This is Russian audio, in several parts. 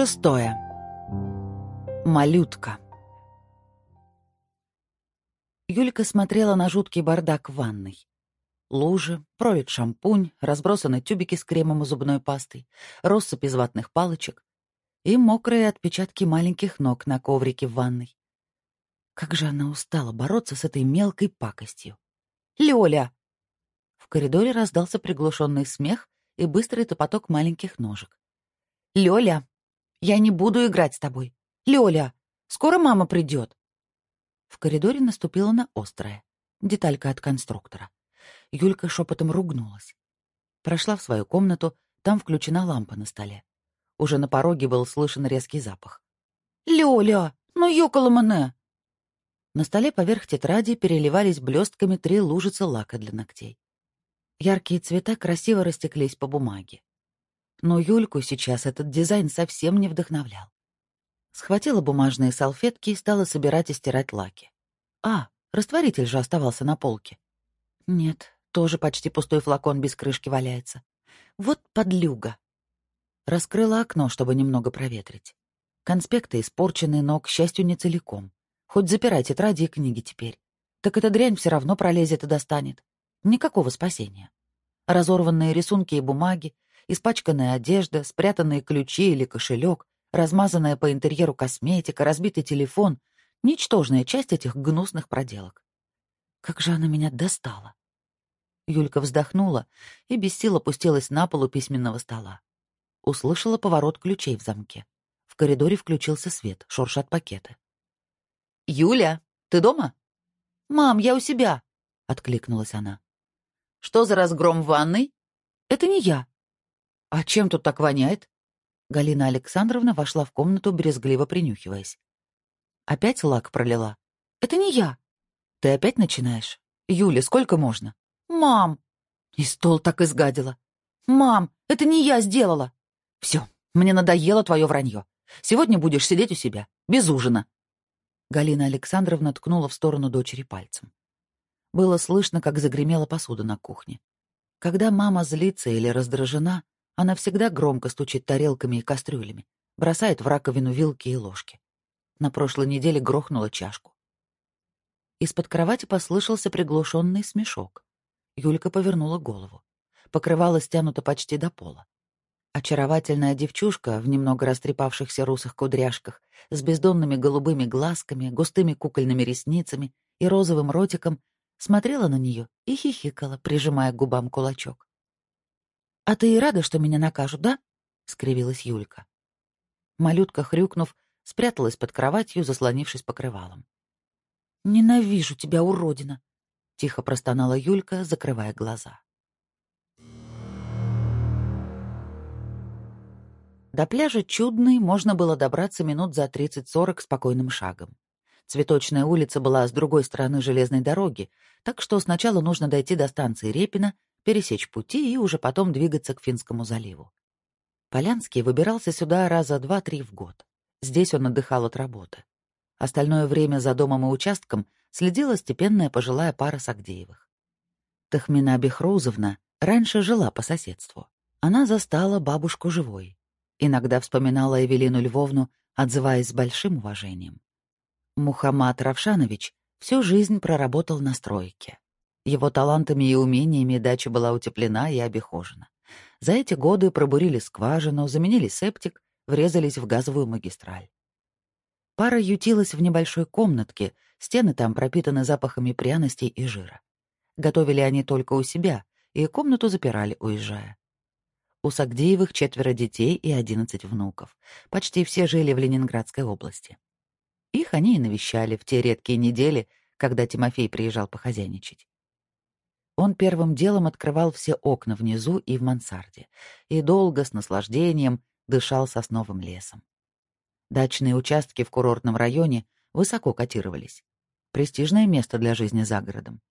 Шестое. Малютка. Юлька смотрела на жуткий бардак в ванной. Лужи, пролит шампунь, разбросаны тюбики с кремом и зубной пастой, россыпь из ватных палочек и мокрые отпечатки маленьких ног на коврике в ванной. Как же она устала бороться с этой мелкой пакостью. «Лёля!» В коридоре раздался приглушенный смех и быстрый топоток маленьких ножек. «Лёля, я не буду играть с тобой. Лёля, скоро мама придет. В коридоре наступила на острое. Деталька от конструктора. Юлька шепотом ругнулась. Прошла в свою комнату, там включена лампа на столе. Уже на пороге был слышен резкий запах. «Лёля, ну ёкало мне!» На столе поверх тетради переливались блестками три лужицы лака для ногтей. Яркие цвета красиво растеклись по бумаге. Но Юльку сейчас этот дизайн совсем не вдохновлял. Схватила бумажные салфетки и стала собирать и стирать лаки. А, растворитель же оставался на полке. Нет, тоже почти пустой флакон без крышки валяется. Вот подлюга. Раскрыла окно, чтобы немного проветрить. Конспекты испорчены, но, к счастью, не целиком. Хоть запирай тетради и книги теперь. Так эта дрянь все равно пролезет и достанет. Никакого спасения. Разорванные рисунки и бумаги, Испачканная одежда, спрятанные ключи или кошелек, размазанная по интерьеру косметика, разбитый телефон — ничтожная часть этих гнусных проделок. Как же она меня достала! Юлька вздохнула и без сил опустилась на полу письменного стола. Услышала поворот ключей в замке. В коридоре включился свет, шуршат пакеты. «Юля, ты дома?» «Мам, я у себя!» — откликнулась она. «Что за разгром в ванной?» «Это не я. «А чем тут так воняет?» Галина Александровна вошла в комнату, брезгливо принюхиваясь. «Опять лак пролила?» «Это не я». «Ты опять начинаешь? Юля, сколько можно?» «Мам!» И стол так изгадила. «Мам, это не я сделала!» «Все, мне надоело твое вранье. Сегодня будешь сидеть у себя, без ужина». Галина Александровна ткнула в сторону дочери пальцем. Было слышно, как загремела посуда на кухне. Когда мама злится или раздражена, она всегда громко стучит тарелками и кастрюлями, бросает в раковину вилки и ложки. На прошлой неделе грохнула чашку. Из-под кровати послышался приглушенный смешок. Юлька повернула голову. Покрывало стянуто почти до пола. Очаровательная девчушка в немного растрепавшихся русых кудряшках, с бездонными голубыми глазками, густыми кукольными ресницами и розовым ротиком смотрела на нее и хихикала, прижимая к губам кулачок. «А ты и рада, что меня накажут, да?» — скривилась Юлька. Малютка, хрюкнув, спряталась под кроватью, заслонившись покрывалом. «Ненавижу тебя, уродина!» — тихо простонала Юлька, закрывая глаза. До пляжа Чудный можно было добраться минут за 30-40 спокойным шагом. Цветочная улица была с другой стороны железной дороги, так что сначала нужно дойти до станции Репина, пересечь пути и уже потом двигаться к Финскому заливу. Полянский выбирался сюда раза два-три в год. Здесь он отдыхал от работы. Остальное время за домом и участком следила степенная пожилая пара Сагдеевых. Тахмина Бехрузовна раньше жила по соседству. Она застала бабушку живой. Иногда вспоминала Эвелину Львовну, отзываясь с большим уважением. Мухаммад Равшанович всю жизнь проработал на стройке. Его талантами и умениями дача была утеплена и обихожена. За эти годы пробурили скважину, заменили септик, врезались в газовую магистраль. Пара ютилась в небольшой комнатке, стены там пропитаны запахами пряностей и жира. Готовили они только у себя, и комнату запирали, уезжая. У Сагдеевых четверо детей и одиннадцать внуков. Почти все жили в Ленинградской области. Их они и навещали в те редкие недели, когда Тимофей приезжал похозяйничать. Он первым делом открывал все окна внизу и в мансарде и долго, с наслаждением, дышал сосновым лесом. Дачные участки в курортном районе высоко котировались. Престижное место для жизни за городом.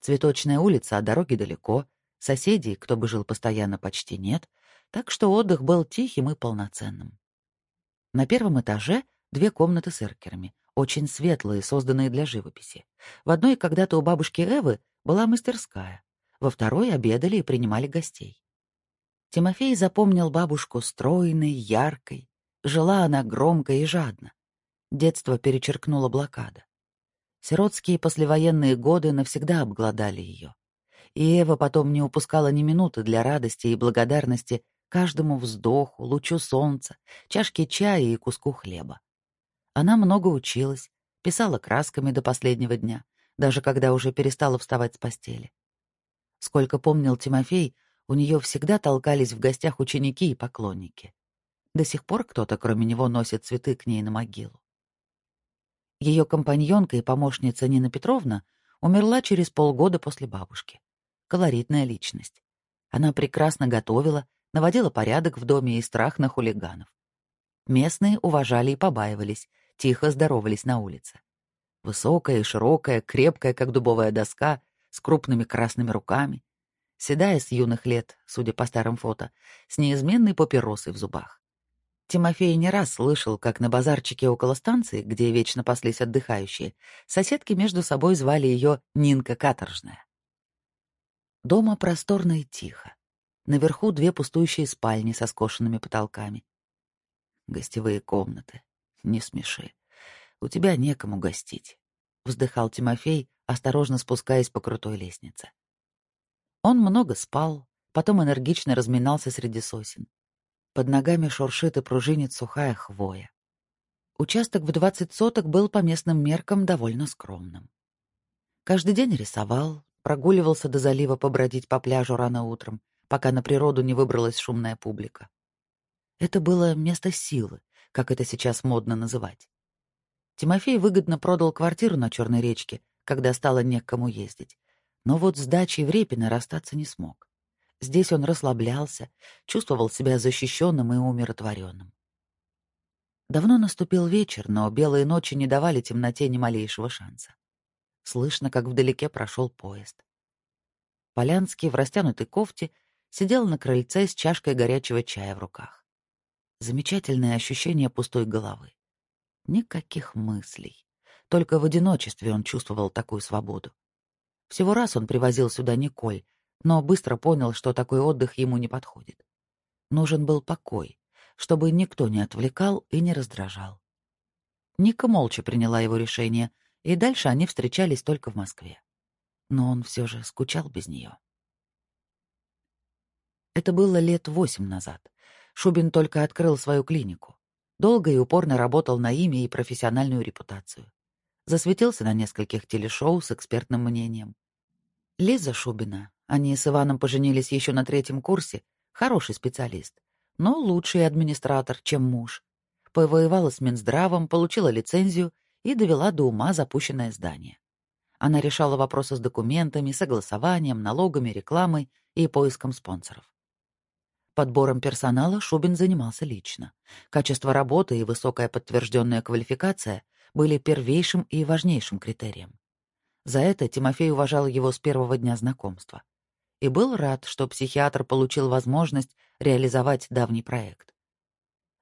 Цветочная улица, а дороги далеко, соседей, кто бы жил постоянно, почти нет, так что отдых был тихим и полноценным. На первом этаже две комнаты с эркерами, очень светлые, созданные для живописи. В одной когда-то у бабушки Эвы была мастерская, во второй обедали и принимали гостей. Тимофей запомнил бабушку стройной, яркой, Жила она громко и жадно. Детство перечеркнула блокада. Сиротские послевоенные годы навсегда обглодали ее. И Эва потом не упускала ни минуты для радости и благодарности каждому вздоху, лучу солнца, чашке чая и куску хлеба. Она много училась, писала красками до последнего дня, даже когда уже перестала вставать с постели. Сколько помнил Тимофей, у нее всегда толкались в гостях ученики и поклонники. До сих пор кто-то, кроме него, носит цветы к ней на могилу. Ее компаньонка и помощница Нина Петровна умерла через полгода после бабушки. Колоритная личность. Она прекрасно готовила, наводила порядок в доме и страх на хулиганов. Местные уважали и побаивались, тихо здоровались на улице. Высокая и широкая, крепкая, как дубовая доска, с крупными красными руками, седая с юных лет, судя по старым фото, с неизменной папиросой в зубах. Тимофей не раз слышал, как на базарчике около станции, где вечно паслись отдыхающие, соседки между собой звали ее Нинка Каторжная. Дома просторно и тихо. Наверху две пустующие спальни со скошенными потолками. Гостевые комнаты. Не смеши. У тебя некому гостить. Вздыхал Тимофей, осторожно спускаясь по крутой лестнице. Он много спал, потом энергично разминался среди сосен. Под ногами шуршит и пружинит сухая хвоя. Участок в двадцать соток был по местным меркам довольно скромным. Каждый день рисовал, прогуливался до залива побродить по пляжу рано утром, пока на природу не выбралась шумная публика. Это было место силы, как это сейчас модно называть. Тимофей выгодно продал квартиру на Черной речке, когда стало не к кому ездить, но вот с дачей в Репино расстаться не смог. Здесь он расслаблялся, чувствовал себя защищенным и умиротворенным. Давно наступил вечер, но белые ночи не давали темноте ни малейшего шанса. Слышно, как вдалеке прошел поезд. Полянский в растянутой кофте сидел на крыльце с чашкой горячего чая в руках. Замечательное ощущение пустой головы. Никаких мыслей. Только в одиночестве он чувствовал такую свободу. Всего раз он привозил сюда Николь, но быстро понял, что такой отдых ему не подходит. Нужен был покой, чтобы никто не отвлекал и не раздражал. Ника молча приняла его решение, и дальше они встречались только в Москве. Но он все же скучал без нее. Это было лет восемь назад. Шубин только открыл свою клинику. Долго и упорно работал на имя и профессиональную репутацию. Засветился на нескольких телешоу с экспертным мнением. Лиза Шубина, они с Иваном поженились еще на третьем курсе. Хороший специалист, но лучший администратор, чем муж. Повоевала с Минздравом, получила лицензию и довела до ума запущенное здание. Она решала вопросы с документами, согласованием, налогами, рекламой и поиском спонсоров. Подбором персонала Шубин занимался лично. Качество работы и высокая подтвержденная квалификация были первейшим и важнейшим критерием. За это Тимофей уважал его с первого дня знакомства и был рад, что психиатр получил возможность реализовать давний проект.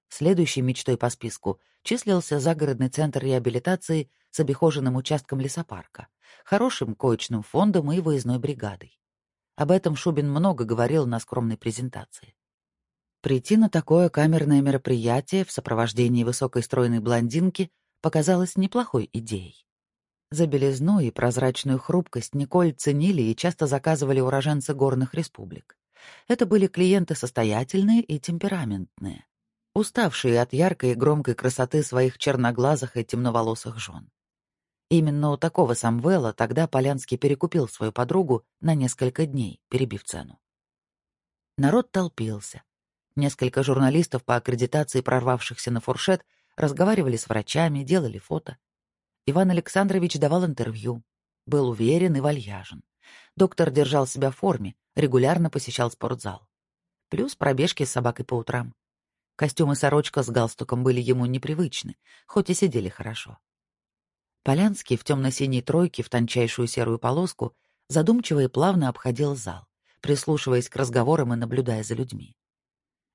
Следующей мечтой по списку числился загородный центр реабилитации с обихоженным участком лесопарка, хорошим коечным фондом и выездной бригадой. Об этом Шубин много говорил на скромной презентации. Прийти на такое камерное мероприятие в сопровождении высокой стройной блондинки показалось неплохой идеей. За белизну и прозрачную хрупкость Николь ценили и часто заказывали уроженцы горных республик. Это были клиенты состоятельные и темпераментные, уставшие от яркой и громкой красоты своих черноглазых и темноволосых жен. Именно у такого Самвела тогда Полянский перекупил свою подругу на несколько дней, перебив цену. Народ толпился. Несколько журналистов по аккредитации прорвавшихся на фуршет разговаривали с врачами, делали фото. Иван Александрович давал интервью. Был уверен и вальяжен. Доктор держал себя в форме, регулярно посещал спортзал. Плюс пробежки с собакой по утрам. Костюм и сорочка с галстуком были ему непривычны, хоть и сидели хорошо. Полянский в темно-синей тройке в тончайшую серую полоску задумчиво и плавно обходил зал, прислушиваясь к разговорам и наблюдая за людьми.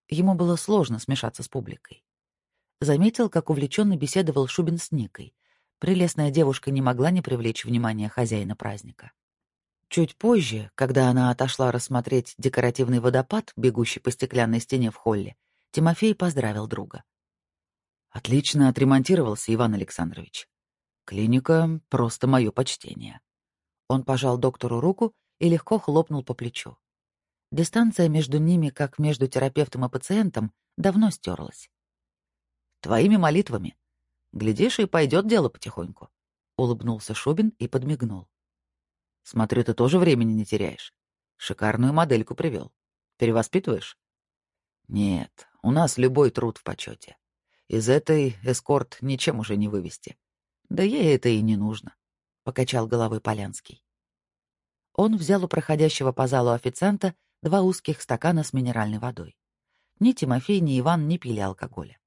Ему было сложно смешаться с публикой. Заметил, как увлеченно беседовал Шубин с Никой, прелестная девушка не могла не привлечь внимание хозяина праздника. Чуть позже, когда она отошла рассмотреть декоративный водопад, бегущий по стеклянной стене в холле, Тимофей поздравил друга. Отлично отремонтировался Иван Александрович. Клиника — просто мое почтение. Он пожал доктору руку и легко хлопнул по плечу. Дистанция между ними, как между терапевтом и пациентом, давно стерлась. «Твоими молитвами. Глядишь, и пойдет дело потихоньку», — улыбнулся Шубин и подмигнул. «Смотрю, ты тоже времени не теряешь. Шикарную модельку привел. Перевоспитываешь?» «Нет, у нас любой труд в почете. Из этой эскорт ничем уже не вывести. Да ей это и не нужно», — покачал головой Полянский. Он взял у проходящего по залу официанта два узких стакана с минеральной водой. Ни Тимофей, ни Иван не пили алкоголя.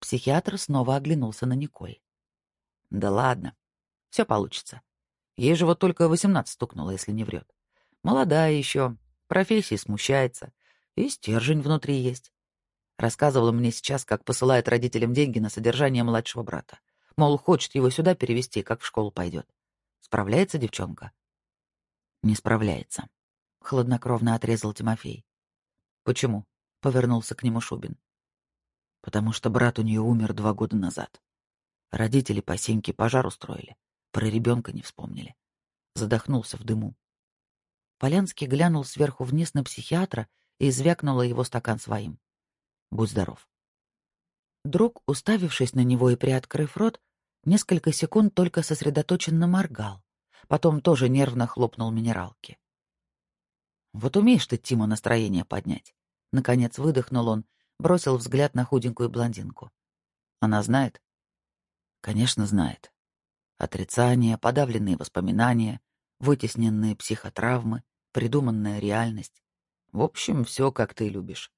Психиатр снова оглянулся на Николь. «Да ладно, все получится. Ей же вот только восемнадцать стукнуло, если не врет. Молодая еще, профессии смущается, и стержень внутри есть. Рассказывала мне сейчас, как посылает родителям деньги на содержание младшего брата. Мол, хочет его сюда перевести, как в школу пойдет. Справляется девчонка? Не справляется. Хладнокровно отрезал Тимофей. Почему? Повернулся к нему Шубин. Потому что брат у нее умер два года назад. Родители по синьке пожар устроили. Про ребенка не вспомнили. Задохнулся в дыму. Полянский глянул сверху вниз на психиатра и звякнула его стакан своим. Будь здоров. Друг, уставившись на него и приоткрыв рот, несколько секунд только сосредоточенно моргал, потом тоже нервно хлопнул минералки. «Вот умеешь ты, Тима, настроение поднять?» Наконец выдохнул он, бросил взгляд на худенькую блондинку. «Она знает?» «Конечно, знает. Отрицание, подавленные воспоминания, вытесненные психотравмы, придуманная реальность. В общем, все, как ты любишь.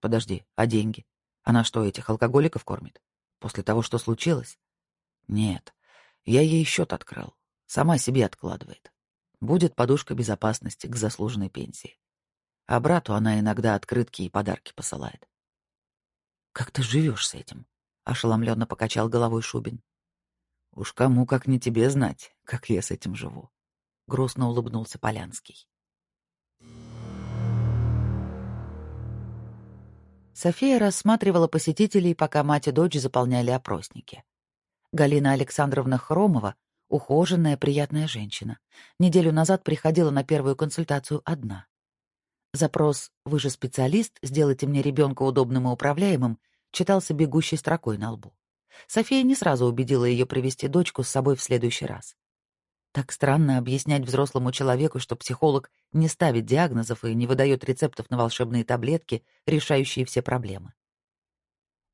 Подожди, а деньги? Она что, этих алкоголиков кормит? После того, что случилось? Нет, я ей счет открыл. Сама себе откладывает. Будет подушка безопасности к заслуженной пенсии. А брату она иногда открытки и подарки посылает. «Как ты живешь с этим?» — ошеломленно покачал головой Шубин. «Уж кому, как не тебе знать, как я с этим живу», — грустно улыбнулся Полянский. София рассматривала посетителей, пока мать и дочь заполняли опросники. Галина Александровна Хромова, ухоженная, приятная женщина, неделю назад приходила на первую консультацию одна. Запрос «Вы же специалист, сделайте мне ребенка удобным и управляемым» читался бегущей строкой на лбу. София не сразу убедила ее привести дочку с собой в следующий раз. Так странно объяснять взрослому человеку, что психолог не ставит диагнозов и не выдает рецептов на волшебные таблетки, решающие все проблемы.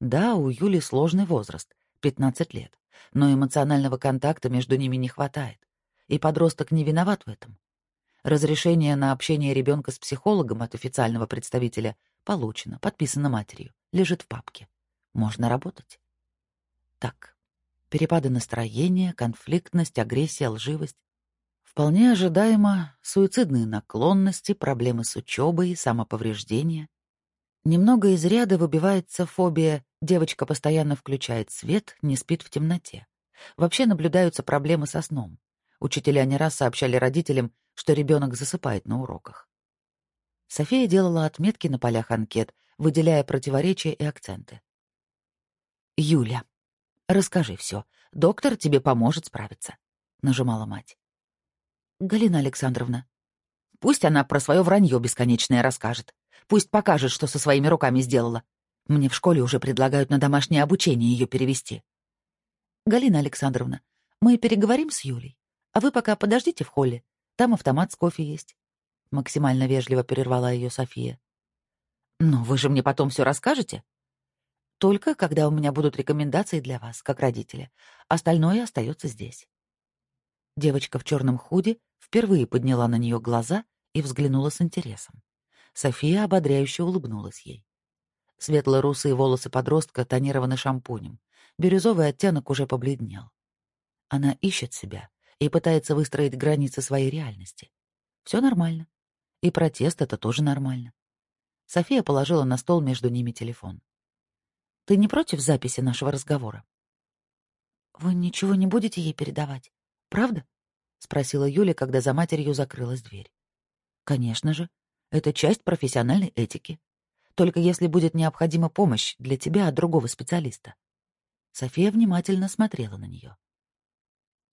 Да, у Юли сложный возраст, 15 лет, но эмоционального контакта между ними не хватает, и подросток не виноват в этом. Разрешение на общение ребенка с психологом от официального представителя получено, подписано матерью, лежит в папке. Можно работать. Так, перепады настроения, конфликтность, агрессия, лживость. Вполне ожидаемо суицидные наклонности, проблемы с учебой, самоповреждения. Немного из ряда выбивается фобия «девочка постоянно включает свет, не спит в темноте». Вообще наблюдаются проблемы со сном. Учителя не раз сообщали родителям, что ребенок засыпает на уроках. София делала отметки на полях анкет, выделяя противоречия и акценты. «Юля, Расскажи все. Доктор тебе поможет справиться», — нажимала мать. «Галина Александровна, пусть она про свое вранье бесконечное расскажет. Пусть покажет, что со своими руками сделала. Мне в школе уже предлагают на домашнее обучение ее перевести. Галина Александровна, мы переговорим с Юлей, а вы пока подождите в холле. Там автомат с кофе есть. Максимально вежливо перервала ее София. «Но вы же мне потом все расскажете?» Только когда у меня будут рекомендации для вас, как родителя. Остальное остается здесь. Девочка в черном худе впервые подняла на нее глаза и взглянула с интересом. София ободряюще улыбнулась ей. Светло-русые волосы подростка тонированы шампунем. Бирюзовый оттенок уже побледнел. Она ищет себя и пытается выстроить границы своей реальности. Все нормально. И протест — это тоже нормально. София положила на стол между ними телефон. Ты не против записи нашего разговора? Вы ничего не будете ей передавать, правда? спросила Юля, когда за матерью закрылась дверь. Конечно же, это часть профессиональной этики. Только если будет необходима помощь для тебя от другого специалиста. София внимательно смотрела на нее.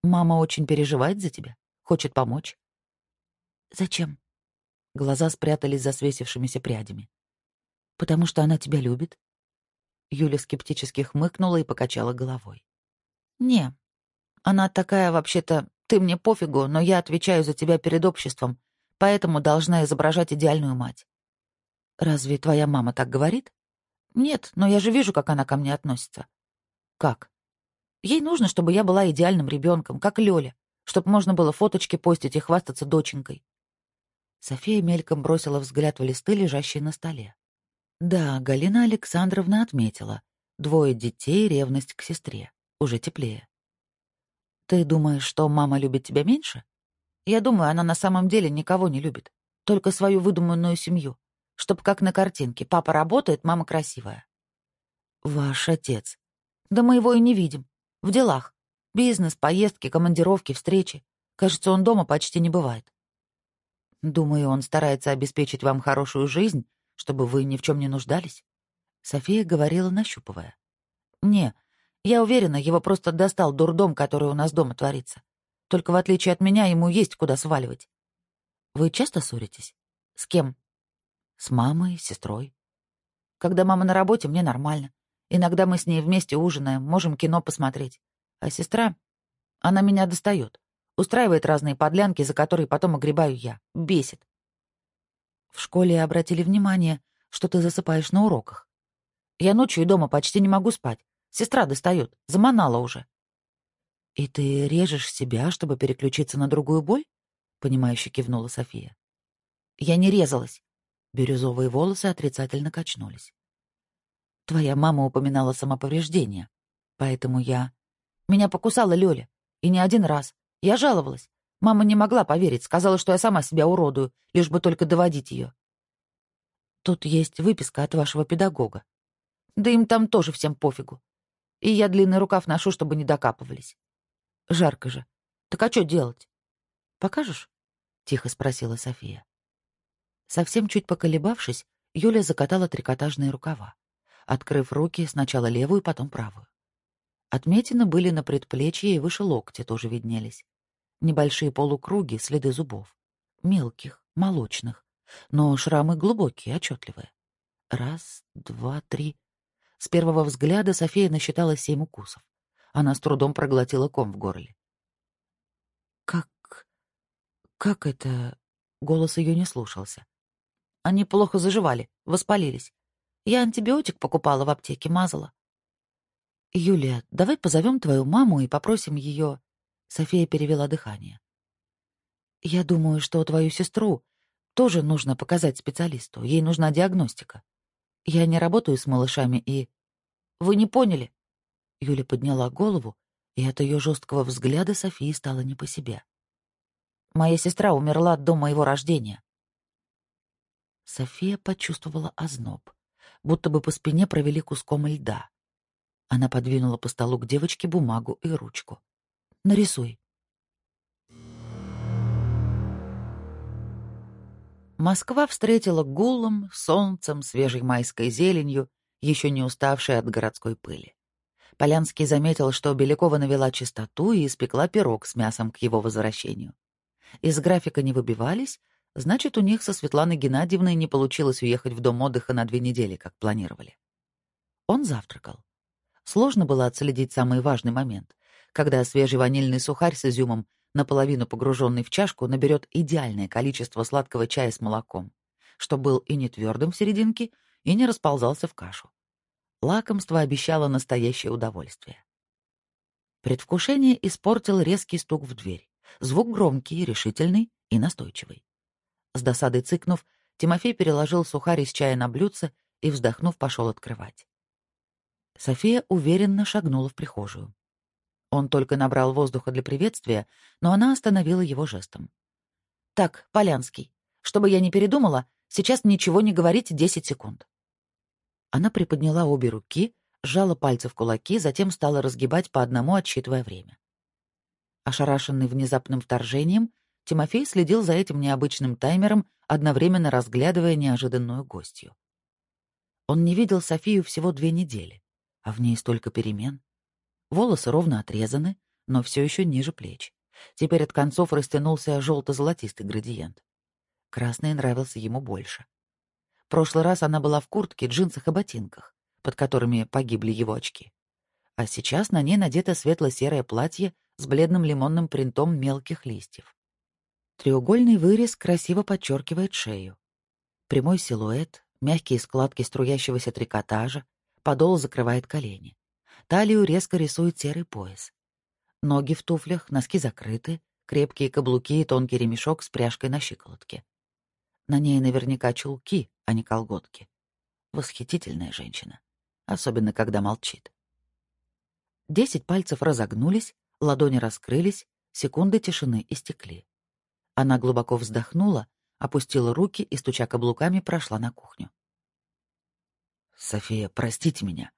«Мама очень переживает за тебя, хочет помочь». «Зачем?» Глаза спрятались за свесившимися прядями. «Потому что она тебя любит». Юля скептически хмыкнула и покачала головой. «Не, она такая вообще-то, ты мне пофигу, но я отвечаю за тебя перед обществом, поэтому должна изображать идеальную мать». «Разве твоя мама так говорит?» «Нет, но я же вижу, как она ко мне относится». «Как?» «Ей нужно, чтобы я была идеальным ребенком, как Лёля, чтобы можно было фоточки постить и хвастаться доченькой». София мельком бросила взгляд в листы, лежащие на столе. Да, Галина Александровна отметила. Двое детей, ревность к сестре. Уже теплее. «Ты думаешь, что мама любит тебя меньше?» «Я думаю, она на самом деле никого не любит. Только свою выдуманную семью. Чтоб как на картинке. Папа работает, мама красивая». «Ваш отец?» «Да мы его и не видим. В делах. Бизнес, поездки, командировки, встречи. Кажется, он дома почти не бывает. Думаю, он старается обеспечить вам хорошую жизнь, чтобы вы ни в чем не нуждались. София говорила, нащупывая. Не, я уверена, его просто достал дурдом, который у нас дома творится. Только в отличие от меня, ему есть куда сваливать. Вы часто ссоритесь? С кем? С мамой, сестрой. Когда мама на работе, мне нормально. Иногда мы с ней вместе ужинаем, можем кино посмотреть. А сестра, она меня достает. Устраивает разные подлянки, за которые потом огребаю я. Бесит. В школе обратили внимание, что ты засыпаешь на уроках. Я ночью и дома почти не могу спать. Сестра достает, заманала уже. И ты режешь себя, чтобы переключиться на другую боль? Понимающе кивнула София. Я не резалась. Бирюзовые волосы отрицательно качнулись. Твоя мама упоминала самоповреждение, поэтому я... Меня покусала Лёля, и не один раз. Я жаловалась. Мама не могла поверить, сказала, что я сама себя уродую, лишь бы только доводить ее. Тут есть выписка от вашего педагога. Да им там тоже всем пофигу. И я длинный рукав ношу, чтобы не докапывались. Жарко же. Так а что делать? Покажешь? Тихо спросила София. Совсем чуть поколебавшись, Юля закатала трикотажные рукава, открыв руки сначала левую, потом правую. Отметины были на предплечье и выше локтя тоже виднелись. Небольшие полукруги, следы зубов. Мелких, молочных. Но шрамы глубокие, отчетливые. Раз, два, три. С первого взгляда София насчитала семь укусов. Она с трудом проглотила ком в горле. «Как... как это...» Голос ее не слушался. «Они плохо заживали, воспалились. Я антибиотик покупала в аптеке, мазала». «Юлия, давай позовем твою маму и попросим ее...» София перевела дыхание. «Я думаю, что твою сестру тоже нужно показать специалисту. Ей нужна диагностика. Я не работаю с малышами и...» «Вы не поняли?» Юля подняла голову, и от ее жесткого взгляда Софии стало не по себе. «Моя сестра умерла до моего рождения». София почувствовала озноб, будто бы по спине провели куском льда. Она подвинула по столу к девочке бумагу и ручку. Нарисуй. Москва встретила гулом, солнцем, свежей майской зеленью, еще не уставшей от городской пыли. Полянский заметил, что Белякова навела чистоту и испекла пирог с мясом к его возвращению. Из графика не выбивались, значит, у них со Светланой Геннадьевной не получилось уехать в дом отдыха на две недели, как планировали. Он завтракал. Сложно было отследить самый важный момент когда свежий ванильный сухарь с изюмом, наполовину погруженный в чашку, наберет идеальное количество сладкого чая с молоком, что был и не твердым в серединке, и не расползался в кашу. Лакомство обещало настоящее удовольствие. Предвкушение испортил резкий стук в дверь. Звук громкий, решительный и настойчивый. С досадой цыкнув, Тимофей переложил сухарь из чая на блюдце и, вздохнув, пошел открывать. София уверенно шагнула в прихожую. Он только набрал воздуха для приветствия, но она остановила его жестом. «Так, Полянский, чтобы я не передумала, сейчас ничего не говорите десять секунд». Она приподняла обе руки, сжала пальцы в кулаки, затем стала разгибать по одному, отсчитывая время. Ошарашенный внезапным вторжением, Тимофей следил за этим необычным таймером, одновременно разглядывая неожиданную гостью. Он не видел Софию всего две недели, а в ней столько перемен. Волосы ровно отрезаны, но все еще ниже плеч. Теперь от концов растянулся желто-золотистый градиент. Красный нравился ему больше. В прошлый раз она была в куртке, джинсах и ботинках, под которыми погибли его очки. А сейчас на ней надето светло-серое платье с бледным лимонным принтом мелких листьев. Треугольный вырез красиво подчеркивает шею. Прямой силуэт, мягкие складки струящегося трикотажа, подол закрывает колени. Талию резко рисует серый пояс. Ноги в туфлях, носки закрыты, крепкие каблуки и тонкий ремешок с пряжкой на щиколотке. На ней наверняка чулки, а не колготки. Восхитительная женщина, особенно когда молчит. Десять пальцев разогнулись, ладони раскрылись, секунды тишины истекли. Она глубоко вздохнула, опустила руки и, стуча каблуками, прошла на кухню. «София, простите меня.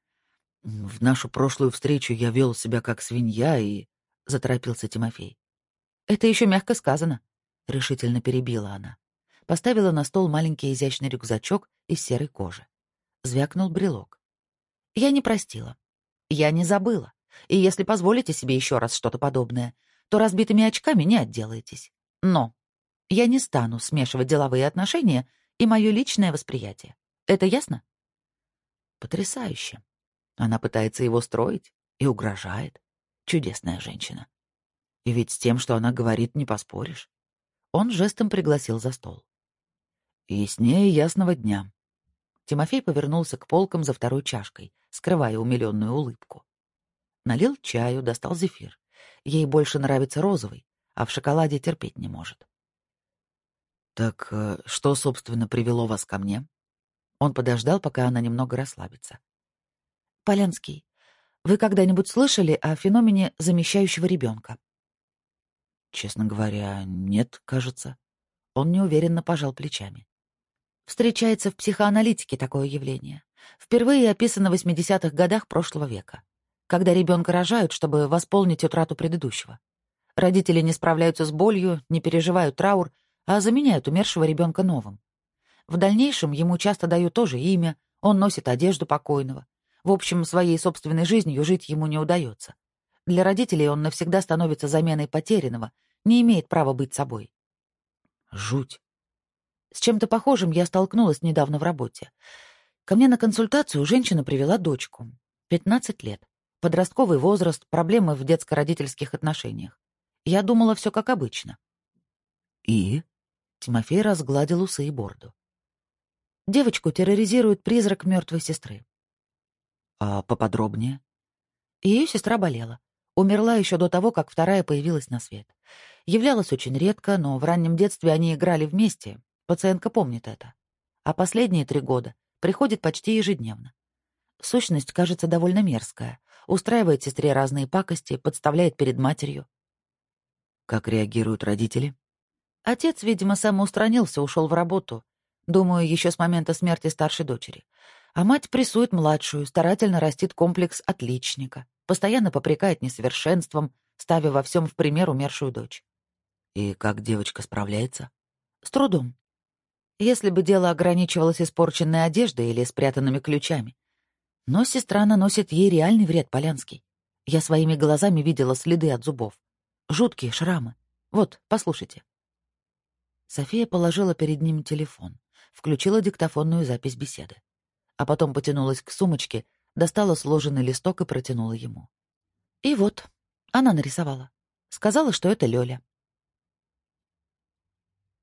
В нашу прошлую встречу я вел себя как свинья и...» — заторопился Тимофей. «Это еще мягко сказано», — решительно перебила она. Поставила на стол маленький изящный рюкзачок из серой кожи. Звякнул брелок. «Я не простила. Я не забыла. И если позволите себе еще раз что-то подобное, то разбитыми очками не отделаетесь. Но я не стану смешивать деловые отношения и мое личное восприятие. Это ясно? Потрясающе. Она пытается его строить и угрожает. Чудесная женщина. И ведь с тем, что она говорит, не поспоришь. Он жестом пригласил за стол. Яснее ясного дня. Тимофей повернулся к полкам за второй чашкой, скрывая умиленную улыбку. Налил чаю, достал зефир. Ей больше нравится розовый, а в шоколаде терпеть не может. «Так э, что, собственно, привело вас ко мне?» Он подождал, пока она немного расслабится. «Полянский, вы когда-нибудь слышали о феномене замещающего ребенка?» «Честно говоря, нет, кажется». Он неуверенно пожал плечами. Встречается в психоаналитике такое явление. Впервые описано в 80-х годах прошлого века, когда ребенка рожают, чтобы восполнить утрату предыдущего. Родители не справляются с болью, не переживают траур, а заменяют умершего ребенка новым. В дальнейшем ему часто дают тоже имя, он носит одежду покойного. В общем, своей собственной жизнью жить ему не удается. Для родителей он навсегда становится заменой потерянного, не имеет права быть собой. Жуть. С чем-то похожим я столкнулась недавно в работе. Ко мне на консультацию женщина привела дочку. 15 лет. Подростковый возраст, проблемы в детско-родительских отношениях. Я думала, все как обычно. И? Тимофей разгладил усы и борду. Девочку терроризирует призрак мертвой сестры. А поподробнее? Ее сестра болела. Умерла еще до того, как вторая появилась на свет. Являлась очень редко, но в раннем детстве они играли вместе. Пациентка помнит это. А последние три года приходит почти ежедневно. Сущность кажется довольно мерзкая. Устраивает сестре разные пакости, подставляет перед матерью. Как реагируют родители? Отец, видимо, самоустранился, ушел в работу. Думаю, еще с момента смерти старшей дочери. А мать прессует младшую, старательно растит комплекс отличника, постоянно попрекает несовершенством, ставя во всем в пример умершую дочь. И как девочка справляется? С трудом. Если бы дело ограничивалось испорченной одеждой или спрятанными ключами. Но сестра наносит ей реальный вред, Полянский. Я своими глазами видела следы от зубов. Жуткие шрамы. Вот, послушайте. София положила перед ним телефон, включила диктофонную запись беседы. А потом потянулась к сумочке, достала сложенный листок и протянула ему. И вот, она нарисовала. Сказала, что это Лёля.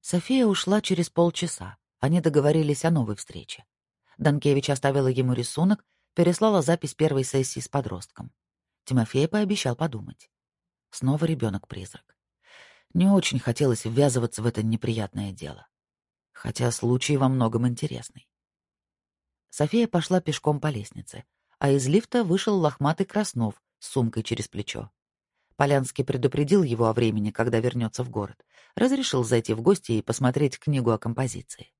София ушла через полчаса. Они договорились о новой встрече. Данкевич оставила ему рисунок, переслала запись первой сессии с подростком. Тимофей пообещал подумать. Снова ребенок-призрак. Не очень хотелось ввязываться в это неприятное дело. Хотя случай во многом интересный. София пошла пешком по лестнице, а из лифта вышел лохматый Краснов с сумкой через плечо. Полянский предупредил его о времени, когда вернется в город. Разрешил зайти в гости и посмотреть книгу о композиции.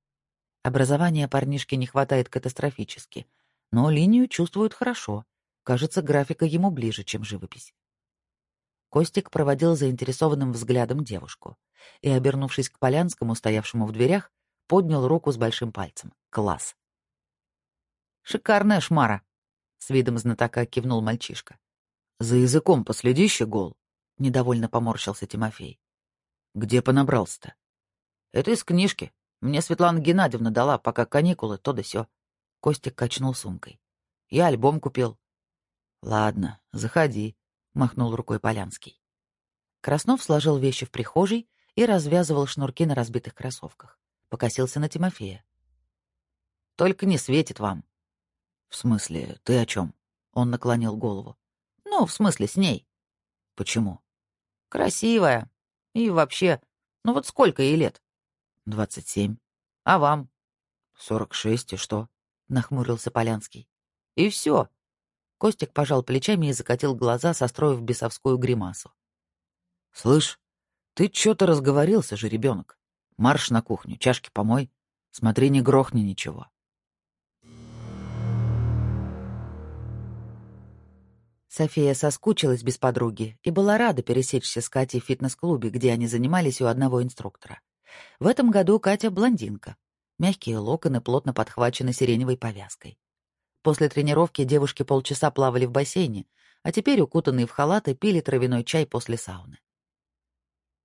Образования парнишке не хватает катастрофически, но линию чувствует хорошо. Кажется, графика ему ближе, чем живопись. Костик проводил заинтересованным взглядом девушку и, обернувшись к Полянскому, стоявшему в дверях, поднял руку с большим пальцем. Класс. «Шикарная шмара!» — с видом знатока кивнул мальчишка. За языком последи, гол. Недовольно поморщился Тимофей. Где понабрался-то? Это из книжки. Мне Светлана Геннадьевна дала, пока каникулы, то да сё. Костик качнул сумкой. Я альбом купил. Ладно, заходи, махнул рукой Полянский. Краснов сложил вещи в прихожей и развязывал шнурки на разбитых кроссовках. Покосился на Тимофея. Только не светит вам. В смысле, ты о чем? Он наклонил голову. Ну, в смысле, с ней. Почему? Красивая. И вообще, ну вот сколько ей лет? Двадцать семь. А вам? Сорок шесть, и что? Нахмурился Полянский. И все. Костик пожал плечами и закатил глаза, состроив бесовскую гримасу. Слышь, ты чё-то разговорился же, ребенок. Марш на кухню, чашки помой. Смотри, не грохни ничего. София соскучилась без подруги и была рада пересечься с Катей в фитнес-клубе, где они занимались у одного инструктора. В этом году Катя — блондинка. Мягкие локоны плотно подхвачены сиреневой повязкой. После тренировки девушки полчаса плавали в бассейне, а теперь, укутанные в халаты, пили травяной чай после сауны.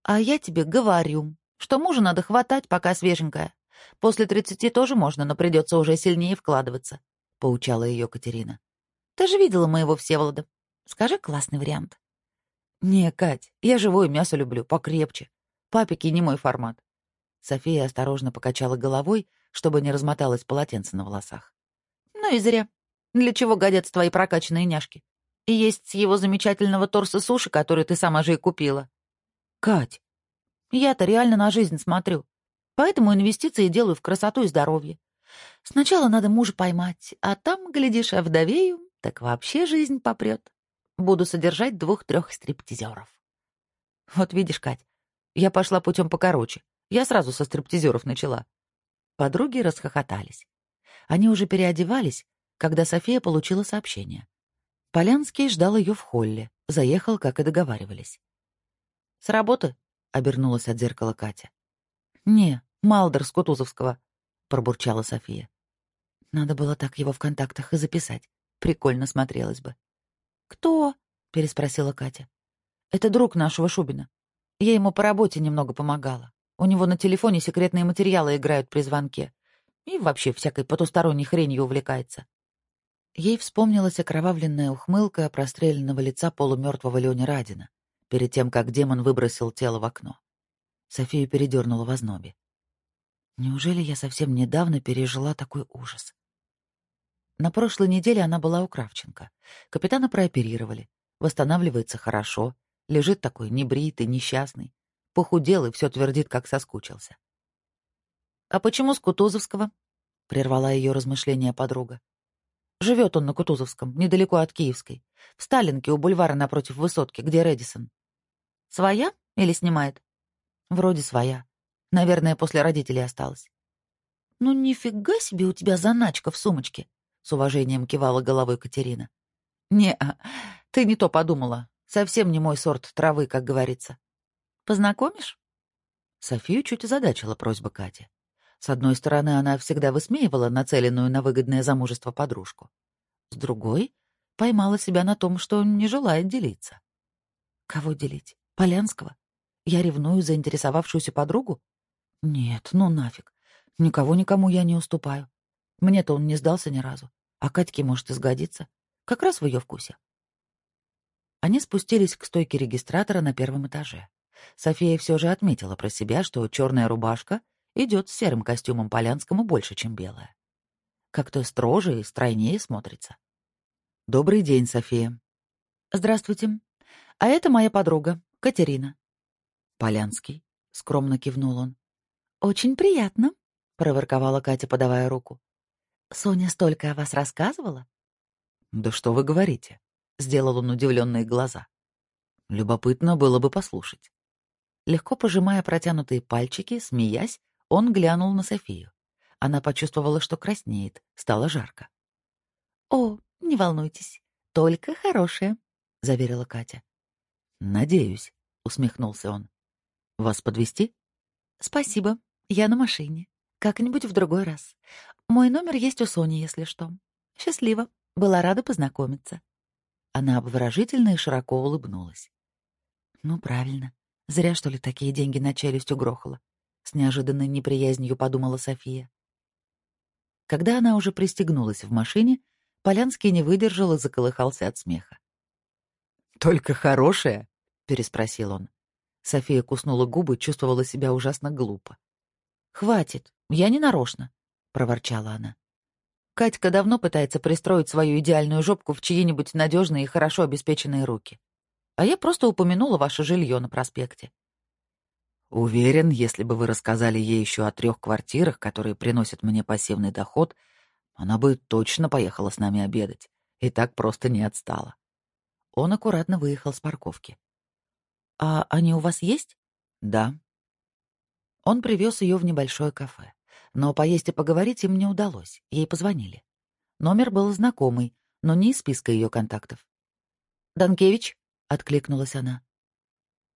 «А я тебе говорю, что мужа надо хватать, пока свеженькая. После тридцати тоже можно, но придется уже сильнее вкладываться», — поучала ее Катерина. «Ты же видела моего Всеволода. Скажи классный вариант. Не, Кать, я живое мясо люблю, покрепче. Папики не мой формат. София осторожно покачала головой, чтобы не размоталось полотенце на волосах. Ну и зря. Для чего годятся твои прокачанные няшки? И есть с его замечательного торса суши, который ты сама же и купила. Кать, я-то реально на жизнь смотрю. Поэтому инвестиции делаю в красоту и здоровье. Сначала надо мужа поймать, а там, глядишь, овдовею, так вообще жизнь попрет. Буду содержать двух-трех стриптизеров. Вот видишь, Кать, я пошла путем покороче. Я сразу со стриптизеров начала. Подруги расхохотались. Они уже переодевались, когда София получила сообщение. Полянский ждал ее в холле, заехал, как и договаривались. «С работы?» — обернулась от зеркала Катя. «Не, Малдер с Кутузовского», — пробурчала София. Надо было так его в контактах и записать. Прикольно смотрелось бы. «Кто?» — переспросила Катя. «Это друг нашего Шубина. Я ему по работе немного помогала. У него на телефоне секретные материалы играют при звонке. И вообще всякой потусторонней хренью увлекается». Ей вспомнилась окровавленная ухмылка простреленного лица полумертвого Лёни Радина, перед тем, как демон выбросил тело в окно. Софию передернула в ознобе. Неужели я совсем недавно пережила такой ужас? На прошлой неделе она была у Кравченко. Капитана прооперировали. Восстанавливается хорошо. Лежит такой небритый, несчастный. Похудел и все твердит, как соскучился. «А почему с Кутузовского?» — прервала ее размышления подруга. Живет он на Кутузовском, недалеко от Киевской. В Сталинке у бульвара напротив высотки, где Редисон. Своя или снимает? Вроде своя. Наверное, после родителей осталась. Ну нифига себе у тебя заначка в сумочке. — с уважением кивала головой Катерина. не ты не то подумала. Совсем не мой сорт травы, как говорится. Познакомишь?» Софию чуть озадачила просьба Кати. С одной стороны, она всегда высмеивала нацеленную на выгодное замужество подружку. С другой, поймала себя на том, что не желает делиться. Кого делить? Полянского? Я ревную заинтересовавшуюся подругу? Нет, ну нафиг. Никого никому я не уступаю. Мне-то он не сдался ни разу. А Катьке может и сгодиться. Как раз в ее вкусе. Они спустились к стойке регистратора на первом этаже. София все же отметила про себя, что черная рубашка идет с серым костюмом Полянскому больше, чем белая. Как-то строже и стройнее смотрится. «Добрый день, София». «Здравствуйте. А это моя подруга, Катерина». «Полянский», — скромно кивнул он. «Очень приятно», — проворковала Катя, подавая руку. Соня столько о вас рассказывала? Да что вы говорите? Сделал он удивленные глаза. Любопытно было бы послушать. Легко пожимая протянутые пальчики, смеясь, он глянул на Софию. Она почувствовала, что краснеет, стало жарко. «О, не волнуйтесь, только хорошее», — заверила Катя. «Надеюсь», — усмехнулся он. «Вас подвести? «Спасибо, я на машине. Как-нибудь в другой раз. Мой номер есть у Сони, если что. Счастливо. Была рада познакомиться. Она обворожительно и широко улыбнулась. «Ну, правильно. Зря, что ли, такие деньги на челюсть угрохала. С неожиданной неприязнью подумала София. Когда она уже пристегнулась в машине, Полянский не выдержал и заколыхался от смеха. «Только хорошая?» — переспросил он. София куснула губы, чувствовала себя ужасно глупо. «Хватит, я не нарочно», — проворчала она. Катька давно пытается пристроить свою идеальную жопку в чьи-нибудь надежные и хорошо обеспеченные руки. А я просто упомянула ваше жилье на проспекте. Уверен, если бы вы рассказали ей еще о трех квартирах, которые приносят мне пассивный доход, она бы точно поехала с нами обедать и так просто не отстала. Он аккуратно выехал с парковки. «А они у вас есть?» «Да». Он привез ее в небольшое кафе. Но поесть и поговорить им не удалось, ей позвонили. Номер был знакомый, но не из списка ее контактов. «Данкевич?» — откликнулась она.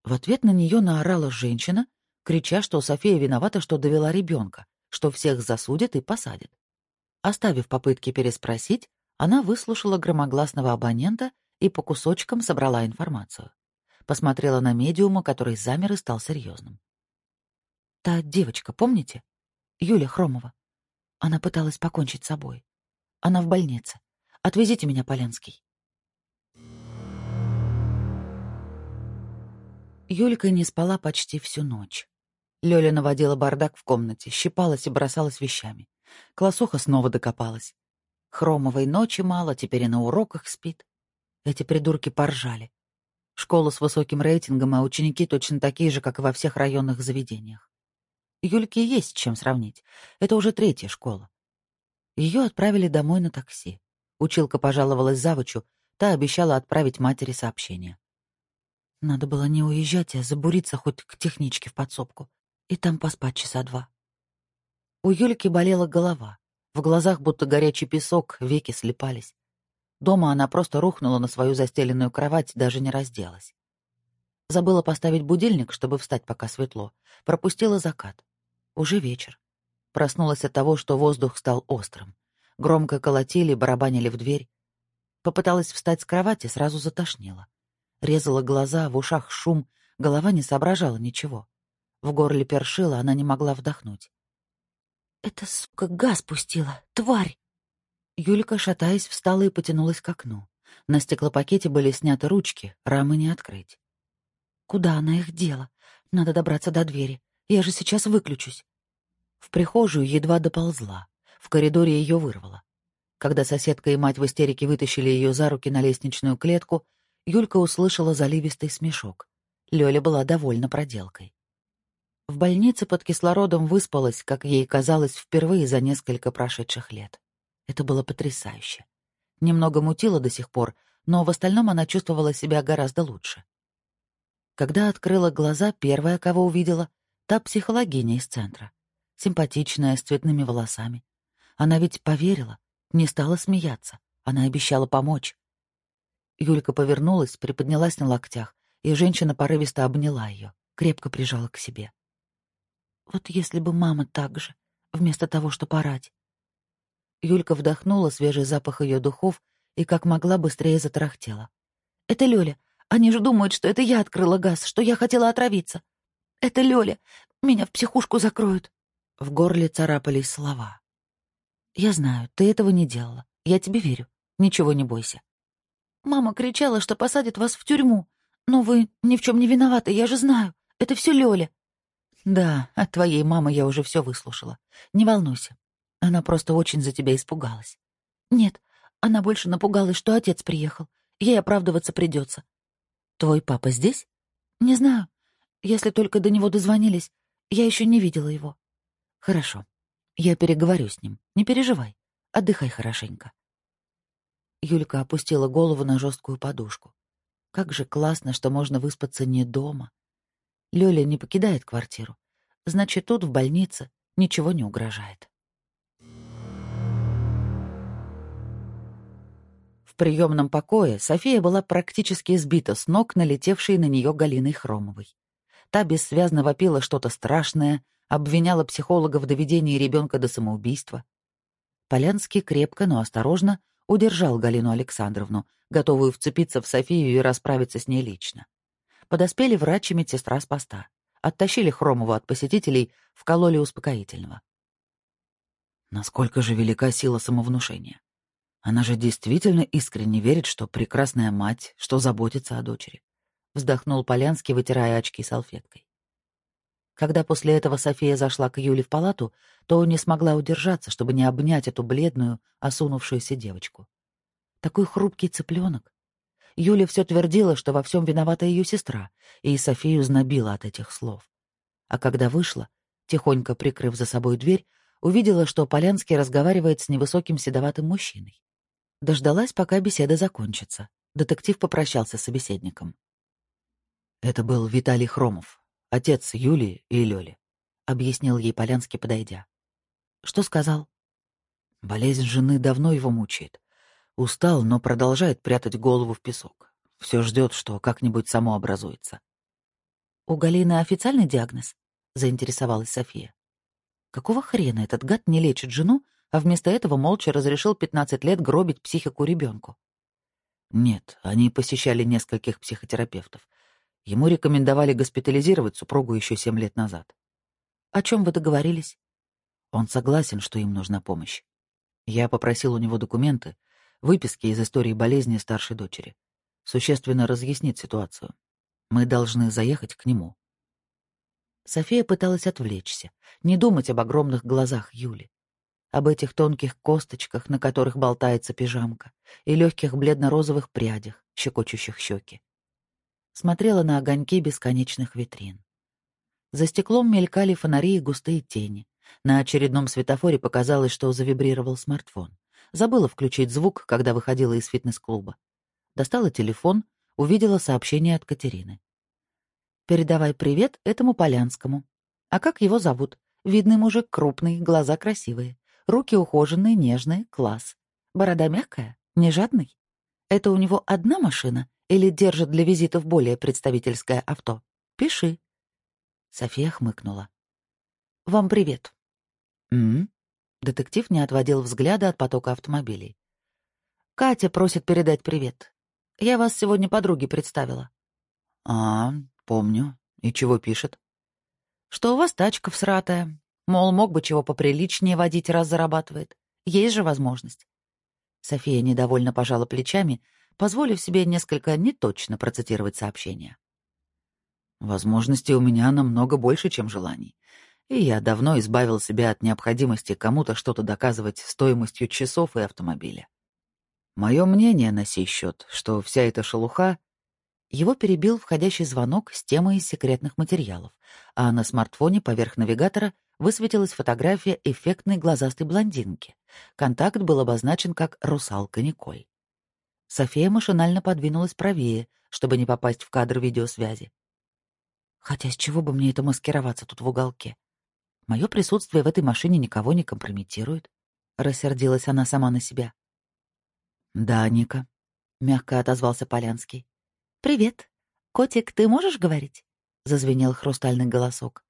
В ответ на нее наорала женщина, крича, что София виновата, что довела ребенка, что всех засудят и посадят. Оставив попытки переспросить, она выслушала громогласного абонента и по кусочкам собрала информацию. Посмотрела на медиума, который замер и стал серьезным. «Та девочка, помните? Юля Хромова. Она пыталась покончить с собой. Она в больнице. Отвезите меня, Полянский». Юлька не спала почти всю ночь. Лёля наводила бардак в комнате, щипалась и бросалась вещами. Классуха снова докопалась. Хромовой ночи мало, теперь и на уроках спит. Эти придурки поржали. Школа с высоким рейтингом, а ученики точно такие же, как и во всех районных заведениях. Юльке есть чем сравнить. Это уже третья школа. Ее отправили домой на такси. Училка пожаловалась завучу, та обещала отправить матери сообщение. Надо было не уезжать, а забуриться хоть к техничке в подсобку и там поспать часа два. У Юльки болела голова. В глазах будто горячий песок, веки слепались. Дома она просто рухнула на свою застеленную кровать, даже не разделась. Забыла поставить будильник, чтобы встать, пока светло. Пропустила закат. Уже вечер. Проснулась от того, что воздух стал острым. Громко колотили, барабанили в дверь. Попыталась встать с кровати, сразу затошнила. Резала глаза, в ушах шум, голова не соображала ничего. В горле першила, она не могла вдохнуть. «Это, сука, газ пустила! Тварь!» Юлька, шатаясь, встала и потянулась к окну. На стеклопакете были сняты ручки, рамы не открыть. «Куда она их дела? Надо добраться до двери. Я же сейчас выключусь». В прихожую едва доползла. В коридоре ее вырвало. Когда соседка и мать в истерике вытащили ее за руки на лестничную клетку, Юлька услышала заливистый смешок. Лёля была довольна проделкой. В больнице под кислородом выспалась, как ей казалось, впервые за несколько прошедших лет. Это было потрясающе. Немного мутило до сих пор, но в остальном она чувствовала себя гораздо лучше. Когда открыла глаза, первая, кого увидела, та психологиня из центра. Симпатичная, с цветными волосами. Она ведь поверила, не стала смеяться. Она обещала помочь. Юлька повернулась, приподнялась на локтях, и женщина порывисто обняла ее, крепко прижала к себе. Вот если бы мама так же, вместо того, чтобы орать. Юлька вдохнула свежий запах ее духов и как могла быстрее затарахтела. «Это Лёля. Они же думают, что это я открыла газ, что я хотела отравиться. Это Лёля. Меня в психушку закроют». В горле царапались слова. «Я знаю, ты этого не делала. Я тебе верю. Ничего не бойся». «Мама кричала, что посадит вас в тюрьму. Но вы ни в чем не виноваты, я же знаю. Это все Лёля. «Да, от твоей мамы я уже все выслушала. Не волнуйся. Она просто очень за тебя испугалась». «Нет, она больше напугалась, что отец приехал. Ей оправдываться придется. «Твой папа здесь?» «Не знаю. Если только до него дозвонились. Я еще не видела его». «Хорошо. Я переговорю с ним. Не переживай. Отдыхай хорошенько». Юлька опустила голову на жесткую подушку. Как же классно, что можно выспаться не дома, Лёля не покидает квартиру. Значит, тут, в больнице, ничего не угрожает. В приемном покое София была практически сбита с ног, налетевшей на нее Галиной Хромовой. Та бессвязно вопила что-то страшное, обвиняла психолога в доведении ребенка до самоубийства. Полянский крепко, но осторожно удержал Галину Александровну, готовую вцепиться в Софию и расправиться с ней лично. Подоспели врач и медсестра с поста. Оттащили Хромову от посетителей, вкололи успокоительного. Насколько же велика сила самовнушения? Она же действительно искренне верит, что прекрасная мать, что заботится о дочери. Вздохнул Полянский, вытирая очки салфеткой. Когда после этого София зашла к Юле в палату, то не смогла удержаться, чтобы не обнять эту бледную, осунувшуюся девочку. Такой хрупкий цыпленок. Юля все твердила, что во всем виновата ее сестра, и Софию знобила от этих слов. А когда вышла, тихонько прикрыв за собой дверь, увидела, что Полянский разговаривает с невысоким седоватым мужчиной. Дождалась, пока беседа закончится. Детектив попрощался с собеседником. Это был Виталий Хромов, отец Юлии и Лёли, — объяснил ей Полянский, подойдя. Что сказал? Болезнь жены давно его мучает. Устал, но продолжает прятать голову в песок. Все ждет, что как-нибудь само образуется. «У Галины официальный диагноз?» — заинтересовалась София. «Какого хрена этот гад не лечит жену, а вместо этого молча разрешил 15 лет гробить психику ребенку?» «Нет, они посещали нескольких психотерапевтов. Ему рекомендовали госпитализировать супругу еще семь лет назад. «О чем вы договорились?» Он согласен, что им нужна помощь. Я попросил у него документы, выписки из истории болезни старшей дочери. Существенно разъяснит ситуацию. Мы должны заехать к нему. София пыталась отвлечься, не думать об огромных глазах Юли, об этих тонких косточках, на которых болтается пижамка, и легких бледно-розовых прядях, щекочущих щеки. Смотрела на огоньки бесконечных витрин. За стеклом мелькали фонари и густые тени. На очередном светофоре показалось, что завибрировал смартфон. Забыла включить звук, когда выходила из фитнес-клуба. Достала телефон, увидела сообщение от Катерины. «Передавай привет этому Полянскому. А как его зовут? Видный мужик, крупный, глаза красивые. Руки ухоженные, нежные, класс. Борода мягкая, не жадный. Это у него одна машина или держит для визитов более представительское авто? Пиши». София хмыкнула. «Вам привет». «М-м?» Детектив не отводил взгляда от потока автомобилей. «Катя просит передать привет. Я вас сегодня подруге представила». «А, помню. И чего пишет?» «Что у вас тачка всратая. Мол, мог бы чего поприличнее водить, раз зарабатывает. Есть же возможность». София недовольно пожала плечами, позволив себе несколько неточно процитировать сообщение. «Возможностей у меня намного больше, чем желаний и я давно избавил себя от необходимости кому-то что-то доказывать стоимостью часов и автомобиля. Мое мнение на сей счет, что вся эта шелуха... Его перебил входящий звонок с темой секретных материалов, а на смартфоне поверх навигатора высветилась фотография эффектной глазастой блондинки. Контакт был обозначен как «русалка Николь». София машинально подвинулась правее, чтобы не попасть в кадр видеосвязи. Хотя с чего бы мне это маскироваться тут в уголке? Мое присутствие в этой машине никого не компрометирует. Рассердилась она сама на себя. «Да, Ника», — мягко отозвался Полянский. «Привет. Котик, ты можешь говорить?» — зазвенел хрустальный голосок.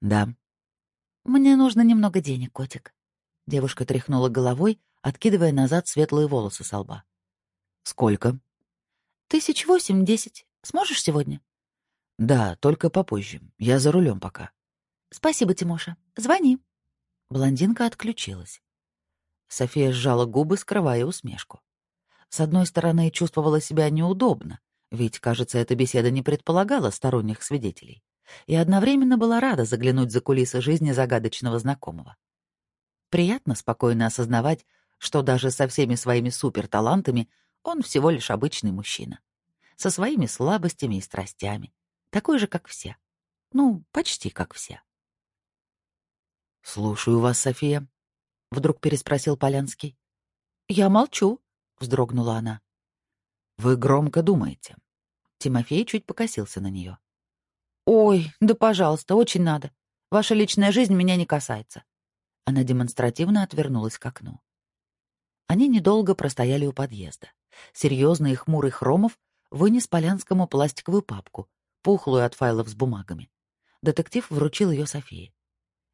«Да». «Мне нужно немного денег, котик». Девушка тряхнула головой, откидывая назад светлые волосы со лба. «Сколько?» «Тысяч восемь-десять. Сможешь сегодня?» «Да, только попозже. Я за рулем пока». «Спасибо, Тимоша. Звони». Блондинка отключилась. София сжала губы, скрывая усмешку. С одной стороны, чувствовала себя неудобно, ведь, кажется, эта беседа не предполагала сторонних свидетелей, и одновременно была рада заглянуть за кулисы жизни загадочного знакомого. Приятно спокойно осознавать, что даже со всеми своими суперталантами он всего лишь обычный мужчина. Со своими слабостями и страстями. Такой же, как все. Ну, почти как все. «Слушаю вас, София», — вдруг переспросил Полянский. «Я молчу», — вздрогнула она. «Вы громко думаете». Тимофей чуть покосился на нее. «Ой, да пожалуйста, очень надо. Ваша личная жизнь меня не касается». Она демонстративно отвернулась к окну. Они недолго простояли у подъезда. Серьезный и хмурый Хромов вынес Полянскому пластиковую папку, пухлую от файлов с бумагами. Детектив вручил ее Софии.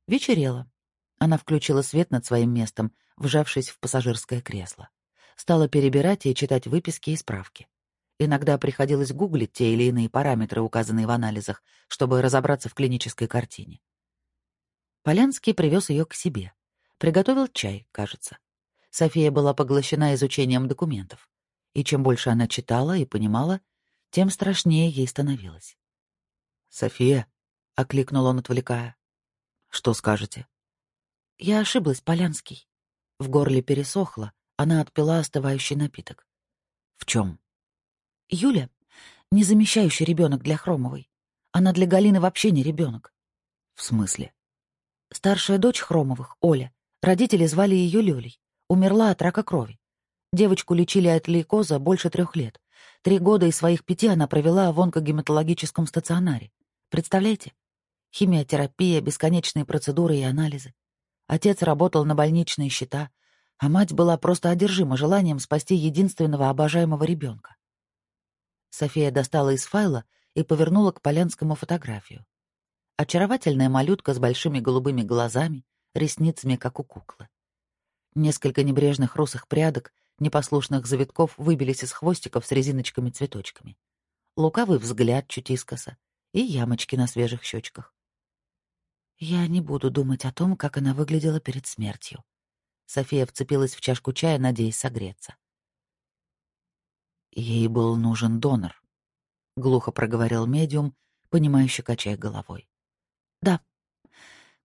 Вечерело. Она включила свет над своим местом, вжавшись в пассажирское кресло. Стала перебирать и читать выписки и справки. Иногда приходилось гуглить те или иные параметры, указанные в анализах, чтобы разобраться в клинической картине. Полянский привез ее к себе. Приготовил чай, кажется. София была поглощена изучением документов. И чем больше она читала и понимала, тем страшнее ей становилось. «София», — окликнул он, отвлекая, — «что скажете?» «Я ошиблась, Полянский». В горле пересохло, она отпила остывающий напиток. «В чем?» «Юля — незамещающий ребенок для Хромовой. Она для Галины вообще не ребенок. «В смысле?» Старшая дочь Хромовых, Оля, родители звали ее Лёлей, умерла от рака крови. Девочку лечили от лейкоза больше трех лет. Три года из своих пяти она провела в онкогематологическом стационаре. Представляете? Химиотерапия, бесконечные процедуры и анализы. Отец работал на больничные счета, а мать была просто одержима желанием спасти единственного обожаемого ребенка. София достала из файла и повернула к Полянскому фотографию. Очаровательная малютка с большими голубыми глазами, ресницами, как у куклы. Несколько небрежных русых прядок, непослушных завитков выбились из хвостиков с резиночками-цветочками. Лукавый взгляд чуть искоса и ямочки на свежих щечках. Я не буду думать о том, как она выглядела перед смертью. София вцепилась в чашку чая, надеясь согреться. Ей был нужен донор, — глухо проговорил медиум, понимающе качая головой. Да.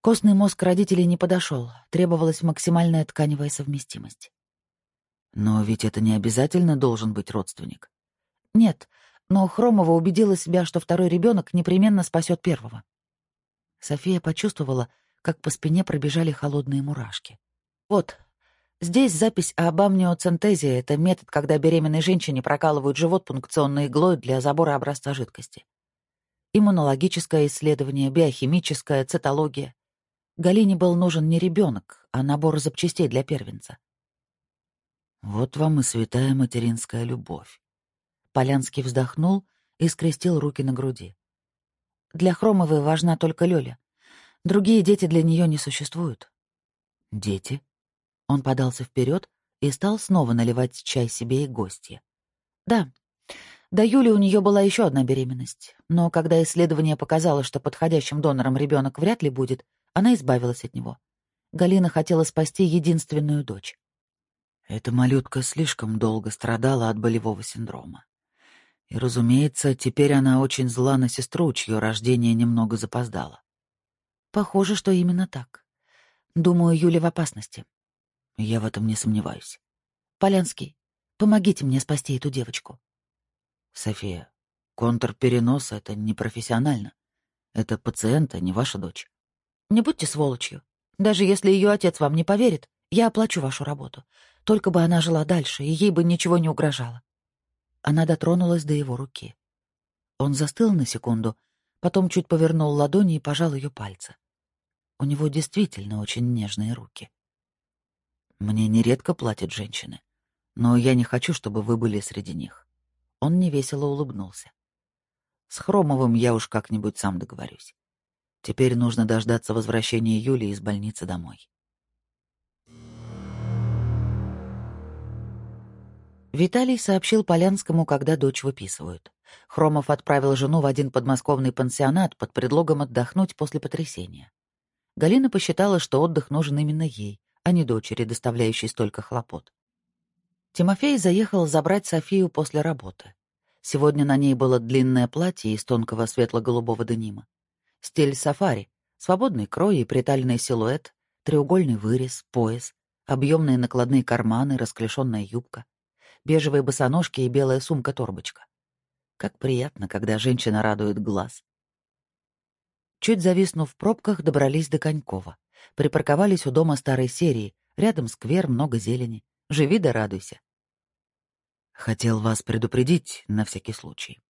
Костный мозг родителей не подошел, требовалась максимальная тканевая совместимость. Но ведь это не обязательно должен быть родственник. Нет, но Хромова убедила себя, что второй ребенок непременно спасет первого. София почувствовала, как по спине пробежали холодные мурашки. Вот, здесь запись об амниоцентезе — это метод, когда беременной женщине прокалывают живот пункционной иглой для забора образца жидкости иммунологическое исследование, биохимическое, цитология. Галине был нужен не ребенок, а набор запчастей для первенца. Вот вам и святая материнская любовь. Полянский вздохнул и скрестил руки на груди. Для Хромовой важна только Лёля. Другие дети для нее не существуют. Дети? Он подался вперед и стал снова наливать чай себе и гостье. Да, до Юли у нее была еще одна беременность, но когда исследование показало, что подходящим донором ребенок вряд ли будет, она избавилась от него. Галина хотела спасти единственную дочь. Эта малютка слишком долго страдала от болевого синдрома. И, разумеется, теперь она очень зла на сестру, чье рождение немного запоздало. Похоже, что именно так. Думаю, Юля в опасности. Я в этом не сомневаюсь. Полянский, помогите мне спасти эту девочку. София, контрперенос — это непрофессионально. Это пациента, не ваша дочь. Не будьте сволочью. Даже если ее отец вам не поверит, я оплачу вашу работу. Только бы она жила дальше, и ей бы ничего не угрожало. Она дотронулась до его руки. Он застыл на секунду, потом чуть повернул ладони и пожал ее пальцы. У него действительно очень нежные руки. Мне нередко платят женщины, но я не хочу, чтобы вы были среди них. Он невесело улыбнулся. С Хромовым я уж как-нибудь сам договорюсь. Теперь нужно дождаться возвращения Юли из больницы домой. Виталий сообщил Полянскому, когда дочь выписывают. Хромов отправил жену в один подмосковный пансионат под предлогом отдохнуть после потрясения. Галина посчитала, что отдых нужен именно ей, а не дочери, доставляющей столько хлопот. Тимофей заехал забрать Софию после работы. Сегодня на ней было длинное платье из тонкого светло-голубого денима. Стиль сафари, свободный крой и приталенный силуэт, треугольный вырез, пояс, объемные накладные карманы, расклешенная юбка, бежевые босоножки и белая сумка-торбочка. Как приятно, когда женщина радует глаз. Чуть зависнув в пробках, добрались до Конькова. Припарковались у дома старой серии, рядом сквер, много зелени. Живи да радуйся. Хотел вас предупредить на всякий случай.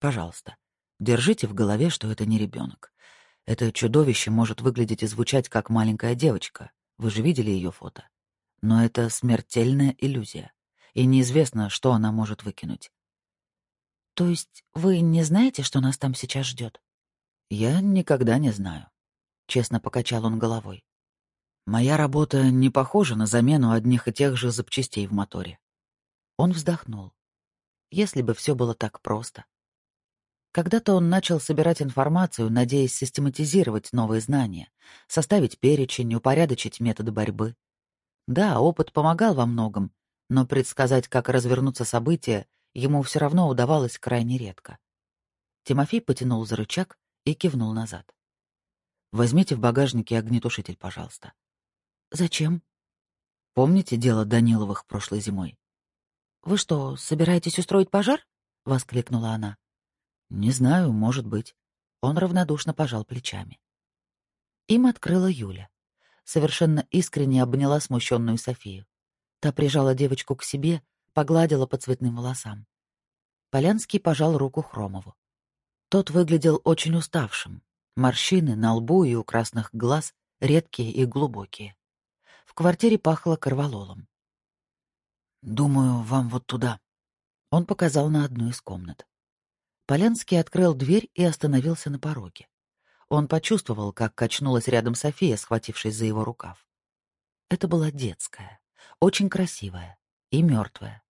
Пожалуйста, держите в голове, что это не ребенок. Это чудовище может выглядеть и звучать как маленькая девочка. Вы же видели ее фото. Но это смертельная иллюзия, и неизвестно, что она может выкинуть. То есть вы не знаете, что нас там сейчас ждет? Я никогда не знаю. Честно покачал он головой. Моя работа не похожа на замену одних и тех же запчастей в моторе. Он вздохнул. Если бы все было так просто. Когда-то он начал собирать информацию, надеясь систематизировать новые знания, составить перечень, упорядочить методы борьбы. Да, опыт помогал во многом, но предсказать, как развернутся события, ему все равно удавалось крайне редко. Тимофей потянул за рычаг и кивнул назад. «Возьмите в багажнике огнетушитель, пожалуйста». «Зачем?» «Помните дело Даниловых прошлой зимой?» «Вы что, собираетесь устроить пожар?» — воскликнула она. «Не знаю, может быть». Он равнодушно пожал плечами. Им открыла Юля. Совершенно искренне обняла смущенную Софию. Та прижала девочку к себе, погладила по цветным волосам. Полянский пожал руку Хромову. Тот выглядел очень уставшим. Морщины на лбу и у красных глаз редкие и глубокие. В квартире пахло корвалолом. «Думаю, вам вот туда». Он показал на одну из комнат. Полянский открыл дверь и остановился на пороге. Он почувствовал, как качнулась рядом София, схватившись за его рукав. Это была детская очень красивая и мертвая,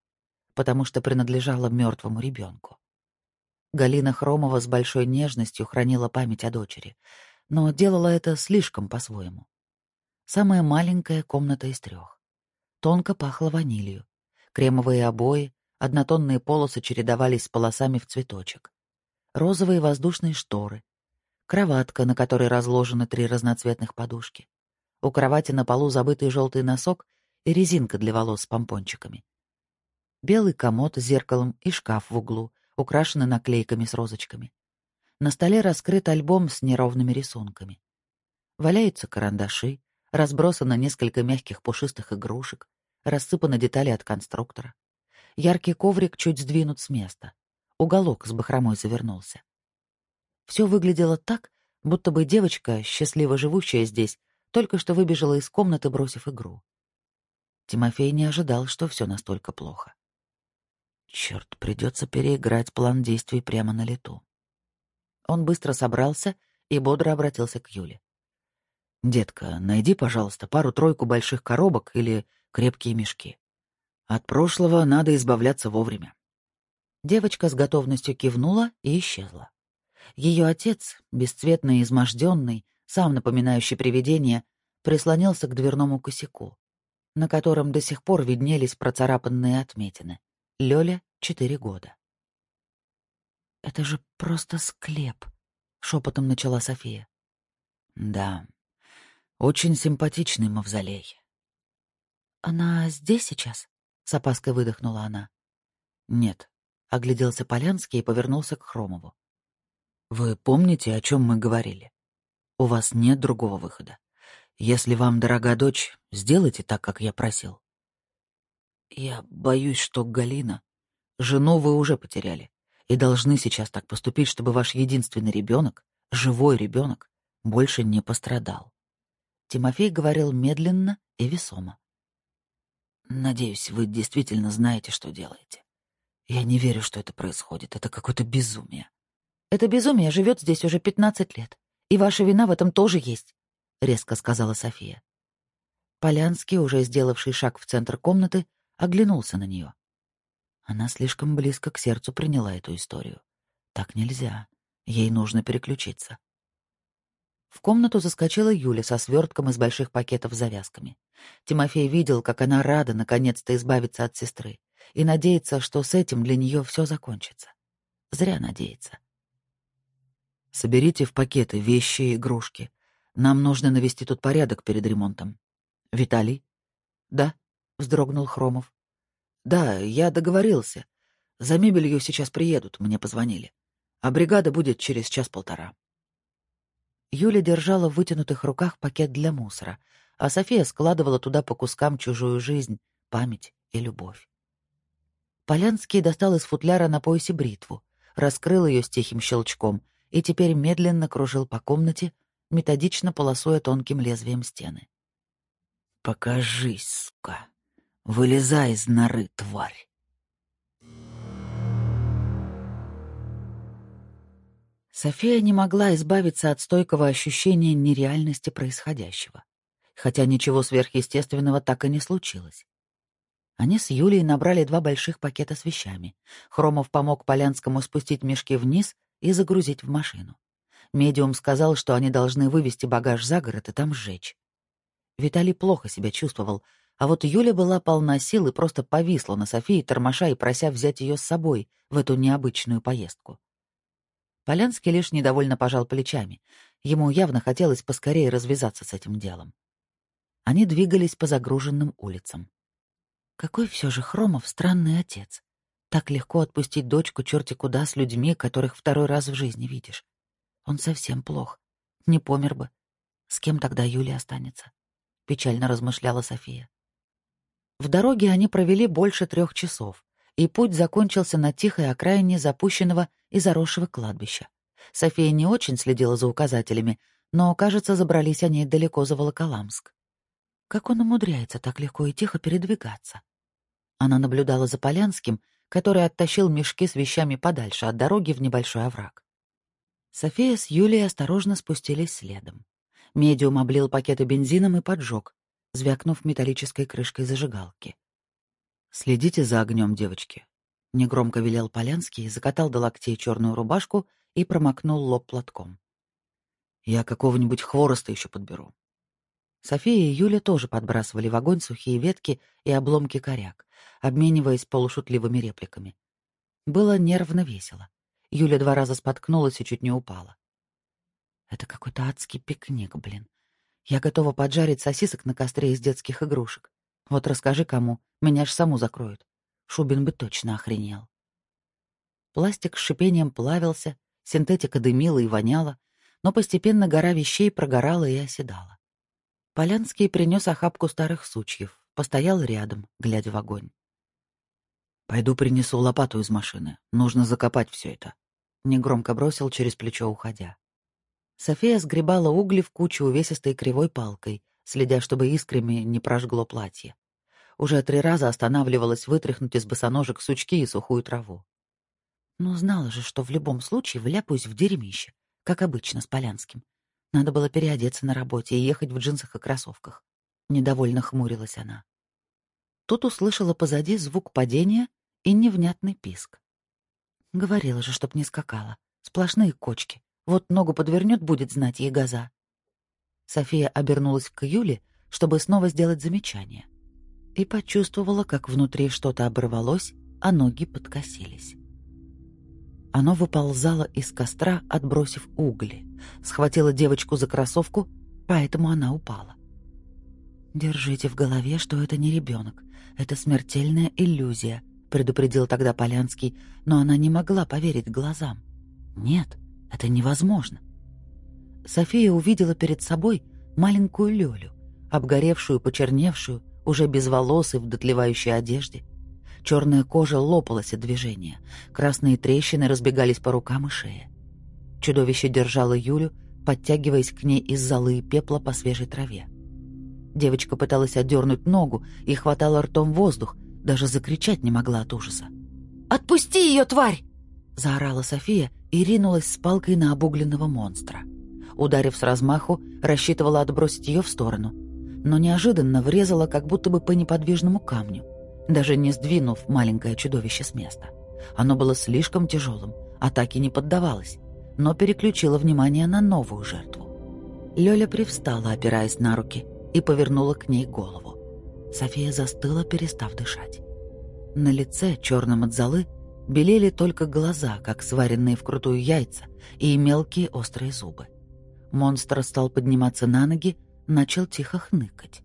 потому что принадлежала мертвому ребенку. Галина Хромова с большой нежностью хранила память о дочери, но делала это слишком по-своему. Самая маленькая комната из трех. Тонко пахло ванилью. Кремовые обои, однотонные полосы чередовались с полосами в цветочек. Розовые воздушные шторы. Кроватка, на которой разложены три разноцветных подушки. У кровати на полу забытый желтый носок резинка для волос с помпончиками. Белый комод с зеркалом и шкаф в углу, украшенный наклейками с розочками. На столе раскрыт альбом с неровными рисунками. Валяются карандаши, разбросано несколько мягких пушистых игрушек, рассыпаны детали от конструктора. Яркий коврик чуть сдвинут с места. Уголок с бахромой завернулся. Все выглядело так, будто бы девочка, счастливо живущая здесь, только что выбежала из комнаты, бросив игру. Тимофей не ожидал, что все настолько плохо. Черт, придется переиграть план действий прямо на лету. Он быстро собрался и бодро обратился к Юле. «Детка, найди, пожалуйста, пару-тройку больших коробок или крепкие мешки. От прошлого надо избавляться вовремя». Девочка с готовностью кивнула и исчезла. Ее отец, бесцветный и изможденный, сам напоминающий привидение, прислонился к дверному косяку на котором до сих пор виднелись процарапанные отметины. Лёля — четыре года. «Это же просто склеп», — шепотом начала София. «Да, очень симпатичный мавзолей». «Она здесь сейчас?» — с опаской выдохнула она. «Нет», — огляделся Полянский и повернулся к Хромову. «Вы помните, о чем мы говорили? У вас нет другого выхода. Если вам дорога дочь, сделайте так, как я просил. Я боюсь, что Галина... Жену вы уже потеряли и должны сейчас так поступить, чтобы ваш единственный ребенок, живой ребенок, больше не пострадал. Тимофей говорил медленно и весомо. Надеюсь, вы действительно знаете, что делаете. Я не верю, что это происходит. Это какое-то безумие. Это безумие живет здесь уже пятнадцать лет. И ваша вина в этом тоже есть. — резко сказала София. Полянский, уже сделавший шаг в центр комнаты, оглянулся на нее. Она слишком близко к сердцу приняла эту историю. Так нельзя. Ей нужно переключиться. В комнату заскочила Юля со свертком из больших пакетов с завязками. Тимофей видел, как она рада наконец-то избавиться от сестры и надеется, что с этим для нее все закончится. Зря надеется. «Соберите в пакеты вещи и игрушки. Нам нужно навести тут порядок перед ремонтом. Виталий? Да, вздрогнул Хромов. Да, я договорился. За мебелью сейчас приедут, мне позвонили. А бригада будет через час-полтора. Юля держала в вытянутых руках пакет для мусора, а София складывала туда по кускам чужую жизнь, память и любовь. Полянский достал из футляра на поясе бритву, раскрыл ее с тихим щелчком и теперь медленно кружил по комнате, методично полосуя тонким лезвием стены. «Покажись, сука! Вылезай из норы, тварь!» София не могла избавиться от стойкого ощущения нереальности происходящего, хотя ничего сверхъестественного так и не случилось. Они с Юлей набрали два больших пакета с вещами. Хромов помог Полянскому спустить мешки вниз и загрузить в машину. Медиум сказал, что они должны вывести багаж за город и там сжечь. Виталий плохо себя чувствовал, а вот Юля была полна сил и просто повисла на Софии, тормоша и прося взять ее с собой в эту необычную поездку. Полянский лишь недовольно пожал плечами. Ему явно хотелось поскорее развязаться с этим делом. Они двигались по загруженным улицам. Какой все же Хромов странный отец. Так легко отпустить дочку черти куда с людьми, которых второй раз в жизни видишь. Он совсем плох. Не помер бы. С кем тогда Юля останется? Печально размышляла София. В дороге они провели больше трех часов, и путь закончился на тихой окраине запущенного и заросшего кладбища. София не очень следила за указателями, но, кажется, забрались они далеко за Волоколамск. Как он умудряется так легко и тихо передвигаться? Она наблюдала за Полянским, который оттащил мешки с вещами подальше от дороги в небольшой овраг. София с Юлей осторожно спустились следом. Медиум облил пакеты бензином и поджег, звякнув металлической крышкой зажигалки. «Следите за огнем, девочки», — негромко велел Полянский, закатал до локтей черную рубашку и промокнул лоб платком. «Я какого-нибудь хвороста еще подберу. София и Юля тоже подбрасывали в огонь сухие ветки и обломки коряк, обмениваясь полушутливыми репликами. Было нервно весело. Юля два раза споткнулась и чуть не упала. Это какой-то адский пикник, блин. Я готова поджарить сосисок на костре из детских игрушек. Вот расскажи кому, меня ж саму закроют. Шубин бы точно охренел. Пластик с шипением плавился, синтетика дымила и воняла, но постепенно гора вещей прогорала и оседала. Полянский принес охапку старых сучьев, постоял рядом, глядя в огонь. «Пойду принесу лопату из машины. Нужно закопать все это», — негромко бросил через плечо, уходя. София сгребала угли в кучу увесистой кривой палкой, следя, чтобы искрами не прожгло платье. Уже три раза останавливалась вытряхнуть из босоножек сучки и сухую траву. Ну, знала же, что в любом случае вляпаюсь в дерьмище, как обычно с Полянским. Надо было переодеться на работе и ехать в джинсах и кроссовках. Недовольно хмурилась она. Тут услышала позади звук падения и невнятный писк. Говорила же, чтоб не скакала. Сплошные кочки. Вот ногу подвернет, будет знать ей газа. София обернулась к Юле, чтобы снова сделать замечание. И почувствовала, как внутри что-то оборвалось, а ноги подкосились. Оно выползало из костра, отбросив угли. Схватило девочку за кроссовку, поэтому она упала. «Держите в голове, что это не ребенок. Это смертельная иллюзия», — предупредил тогда Полянский, но она не могла поверить глазам. «Нет, это невозможно». София увидела перед собой маленькую Лёлю, обгоревшую, почерневшую, уже без волос и в дотлевающей одежде. Черная кожа лопалась от движения, красные трещины разбегались по рукам и шее. Чудовище держало Юлю, подтягиваясь к ней из золы и пепла по свежей траве. Девочка пыталась отдернуть ногу и хватала ртом воздух, даже закричать не могла от ужаса. «Отпусти ее, тварь!» — заорала София и ринулась с палкой на обугленного монстра. Ударив с размаху, рассчитывала отбросить ее в сторону, но неожиданно врезала как будто бы по неподвижному камню — даже не сдвинув маленькое чудовище с места. Оно было слишком тяжелым, атаке не поддавалось, но переключило внимание на новую жертву. Лёля привстала, опираясь на руки, и повернула к ней голову. София застыла, перестав дышать. На лице, черном от золы, белели только глаза, как сваренные вкрутую яйца, и мелкие острые зубы. Монстр стал подниматься на ноги, начал тихо хныкать.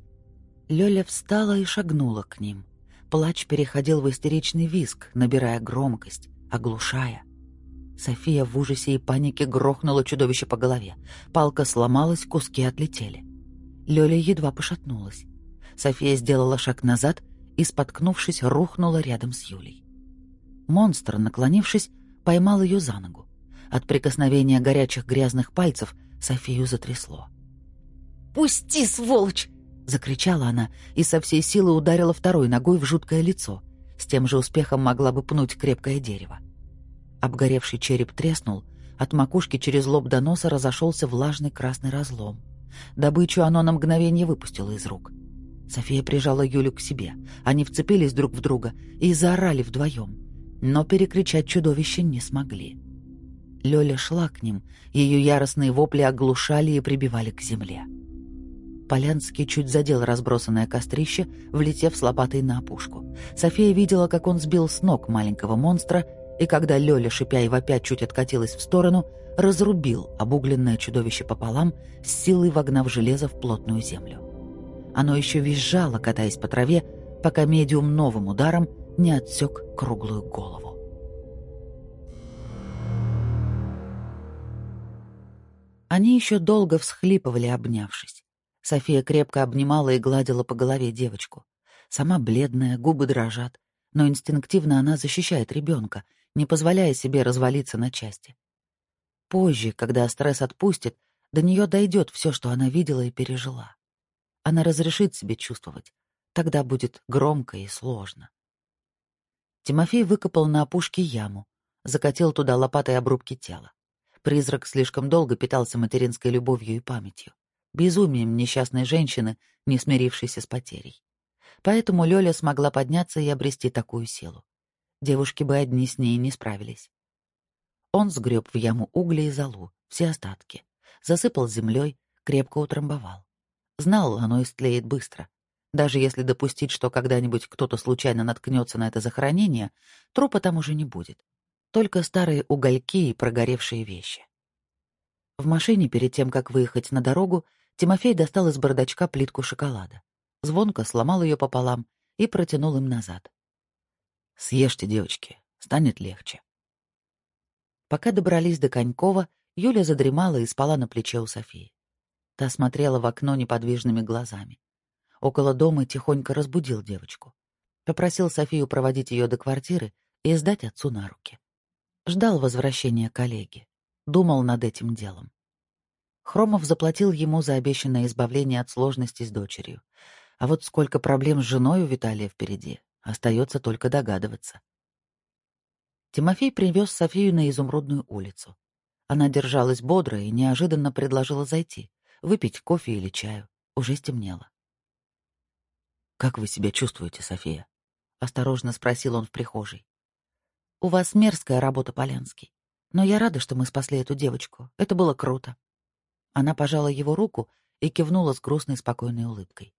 Лёля встала и шагнула к ним — Плач переходил в истеричный визг, набирая громкость, оглушая. София в ужасе и панике грохнула чудовище по голове. Палка сломалась, куски отлетели. Лёля едва пошатнулась. София сделала шаг назад и, споткнувшись, рухнула рядом с Юлей. Монстр, наклонившись, поймал ее за ногу. От прикосновения горячих грязных пальцев Софию затрясло. «Пусти, сволочь!» — закричала она и со всей силы ударила второй ногой в жуткое лицо. С тем же успехом могла бы пнуть крепкое дерево. Обгоревший череп треснул, от макушки через лоб до носа разошелся влажный красный разлом. Добычу оно на мгновение выпустило из рук. София прижала Юлю к себе. Они вцепились друг в друга и заорали вдвоем. Но перекричать чудовище не смогли. Лёля шла к ним, ее яростные вопли оглушали и прибивали к земле. Полянский чуть задел разбросанное кострище, влетев с лопатой на опушку. София видела, как он сбил с ног маленького монстра, и когда Лёля, шипя и вопя, чуть откатилась в сторону, разрубил обугленное чудовище пополам, с силой вогнав железо в плотную землю. Оно еще визжало, катаясь по траве, пока медиум новым ударом не отсек круглую голову. Они еще долго всхлипывали, обнявшись. София крепко обнимала и гладила по голове девочку. Сама бледная, губы дрожат, но инстинктивно она защищает ребенка, не позволяя себе развалиться на части. Позже, когда стресс отпустит, до нее дойдет все, что она видела и пережила. Она разрешит себе чувствовать. Тогда будет громко и сложно. Тимофей выкопал на опушке яму, закатил туда лопатой обрубки тела. Призрак слишком долго питался материнской любовью и памятью, безумием несчастной женщины, не смирившейся с потерей. Поэтому Лёля смогла подняться и обрести такую силу. Девушки бы одни с ней не справились. Он сгреб в яму угли и золу, все остатки, засыпал землей, крепко утрамбовал. Знал, оно истлеет быстро. Даже если допустить, что когда-нибудь кто-то случайно наткнется на это захоронение, трупа там уже не будет. Только старые угольки и прогоревшие вещи. В машине, перед тем, как выехать на дорогу, Тимофей достал из бардачка плитку шоколада. Звонко сломал ее пополам и протянул им назад. «Съешьте, девочки, станет легче». Пока добрались до Конькова, Юля задремала и спала на плече у Софии. Та смотрела в окно неподвижными глазами. Около дома тихонько разбудил девочку. Попросил Софию проводить ее до квартиры и сдать отцу на руки. Ждал возвращения коллеги. Думал над этим делом. Хромов заплатил ему за обещанное избавление от сложностей с дочерью. А вот сколько проблем с женой у Виталия впереди, остается только догадываться. Тимофей привез Софию на Изумрудную улицу. Она держалась бодро и неожиданно предложила зайти, выпить кофе или чаю. Уже стемнело. «Как вы себя чувствуете, София?» — осторожно спросил он в прихожей. «У вас мерзкая работа, Полянский. Но я рада, что мы спасли эту девочку. Это было круто». Она пожала его руку и кивнула с грустной спокойной улыбкой.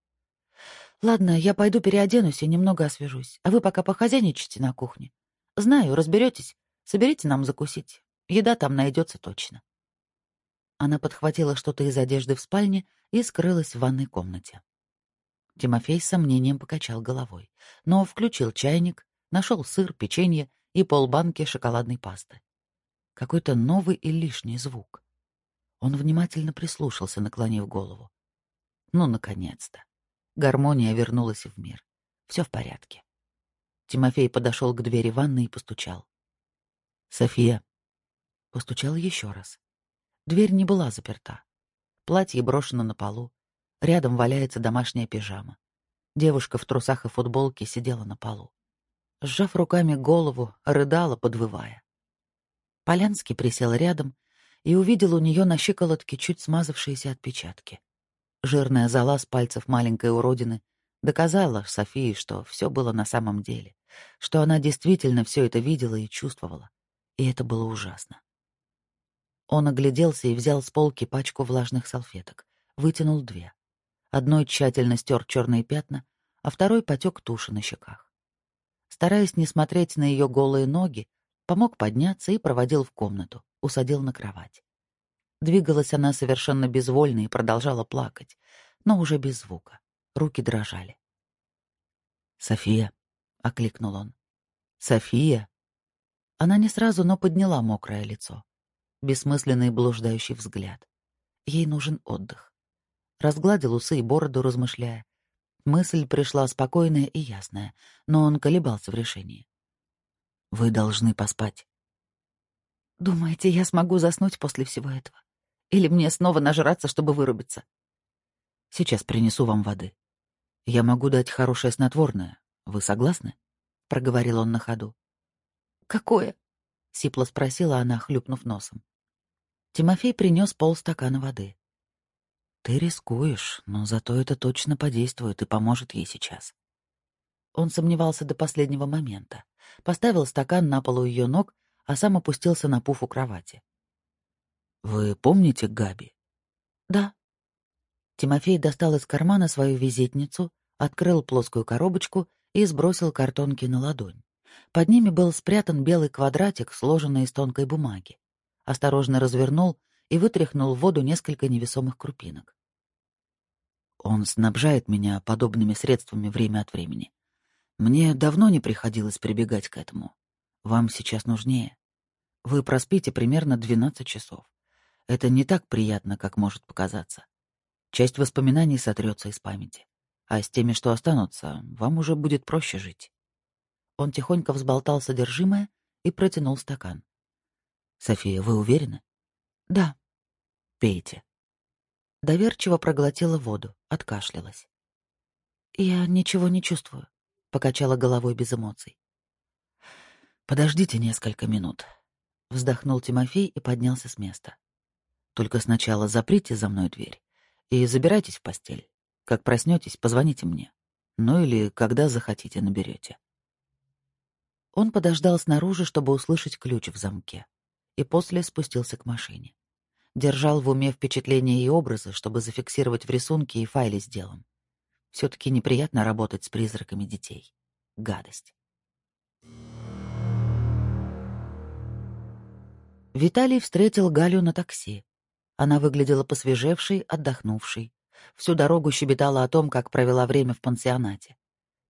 «Ладно, я пойду переоденусь и немного освежусь, а вы пока похозяйничайте на кухне. Знаю, разберетесь. Соберите нам закусить. Еда там найдется точно». Она подхватила что-то из одежды в спальне и скрылась в ванной комнате. Тимофей с сомнением покачал головой, но включил чайник, нашел сыр, печенье и полбанки шоколадной пасты. Какой-то новый и лишний звук. Он внимательно прислушался, наклонив голову. Ну, наконец-то. Гармония вернулась в мир. Все в порядке. Тимофей подошел к двери ванны и постучал. «София». Постучал еще раз. Дверь не была заперта. Платье брошено на полу. Рядом валяется домашняя пижама. Девушка в трусах и футболке сидела на полу. Сжав руками голову, рыдала, подвывая. Полянский присел рядом и увидел у нее на щиколотке чуть смазавшиеся отпечатки. Жирная зола с пальцев маленькой уродины доказала Софии, что все было на самом деле, что она действительно все это видела и чувствовала. И это было ужасно. Он огляделся и взял с полки пачку влажных салфеток, вытянул две. Одной тщательно стер черные пятна, а второй потек туши на щеках. Стараясь не смотреть на ее голые ноги, помог подняться и проводил в комнату, усадил на кровать. Двигалась она совершенно безвольно и продолжала плакать, но уже без звука. Руки дрожали. «София», — окликнул он. «София!» Она не сразу, но подняла мокрое лицо. Бессмысленный блуждающий взгляд. Ей нужен отдых. Разгладил усы и бороду, размышляя. Мысль пришла спокойная и ясная, но он колебался в решении. «Вы должны поспать». «Думаете, я смогу заснуть после всего этого?» Или мне снова нажраться, чтобы вырубиться? Сейчас принесу вам воды. Я могу дать хорошее снотворное. Вы согласны? Проговорил он на ходу. Какое? Сипло спросила она, хлюпнув носом. Тимофей принес полстакана воды. Ты рискуешь, но зато это точно подействует и поможет ей сейчас. Он сомневался до последнего момента. Поставил стакан на полу ее ног, а сам опустился на пуф у кровати. «Вы помните Габи?» «Да». Тимофей достал из кармана свою визитницу, открыл плоскую коробочку и сбросил картонки на ладонь. Под ними был спрятан белый квадратик, сложенный из тонкой бумаги. Осторожно развернул и вытряхнул в воду несколько невесомых крупинок. Он снабжает меня подобными средствами время от времени. Мне давно не приходилось прибегать к этому. Вам сейчас нужнее. Вы проспите примерно 12 часов. Это не так приятно, как может показаться. Часть воспоминаний сотрется из памяти. А с теми, что останутся, вам уже будет проще жить. Он тихонько взболтал содержимое и протянул стакан. «София, вы уверены?» «Да». «Пейте». Доверчиво проглотила воду, откашлялась. «Я ничего не чувствую», — покачала головой без эмоций. «Подождите несколько минут», — вздохнул Тимофей и поднялся с места. «Только сначала заприте за мной дверь и забирайтесь в постель. Как проснетесь, позвоните мне. Ну или когда захотите, наберете. Он подождал снаружи, чтобы услышать ключ в замке, и после спустился к машине. Держал в уме впечатления и образы, чтобы зафиксировать в рисунке и файле с делом. Все-таки неприятно работать с призраками детей. Гадость. Виталий встретил Галю на такси. Она выглядела посвежевшей, отдохнувшей. Всю дорогу щебетала о том, как провела время в пансионате.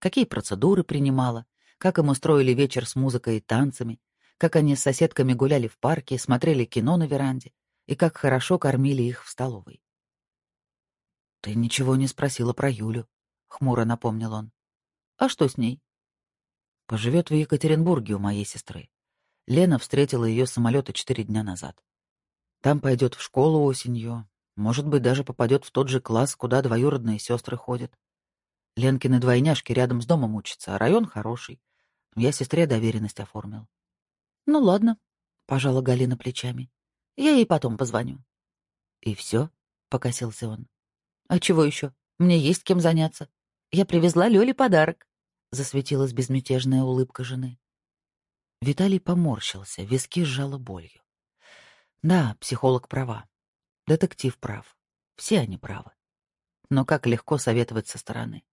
Какие процедуры принимала, как им устроили вечер с музыкой и танцами, как они с соседками гуляли в парке, смотрели кино на веранде и как хорошо кормили их в столовой. «Ты ничего не спросила про Юлю», — хмуро напомнил он. «А что с ней?» «Поживет в Екатеринбурге у моей сестры. Лена встретила ее с самолета четыре дня назад. Там пойдет в школу осенью, может быть, даже попадет в тот же класс, куда двоюродные сестры ходят. Ленкины двойняшки рядом с домом учатся, а район хороший. Я сестре доверенность оформил. — Ну ладно, — пожала Галина плечами. — Я ей потом позвоню. — И все? — покосился он. — А чего еще? Мне есть кем заняться. Я привезла Лёле подарок. Засветилась безмятежная улыбка жены. Виталий поморщился, виски сжало болью. Да, психолог права. Детектив прав. Все они правы. Но как легко советовать со стороны.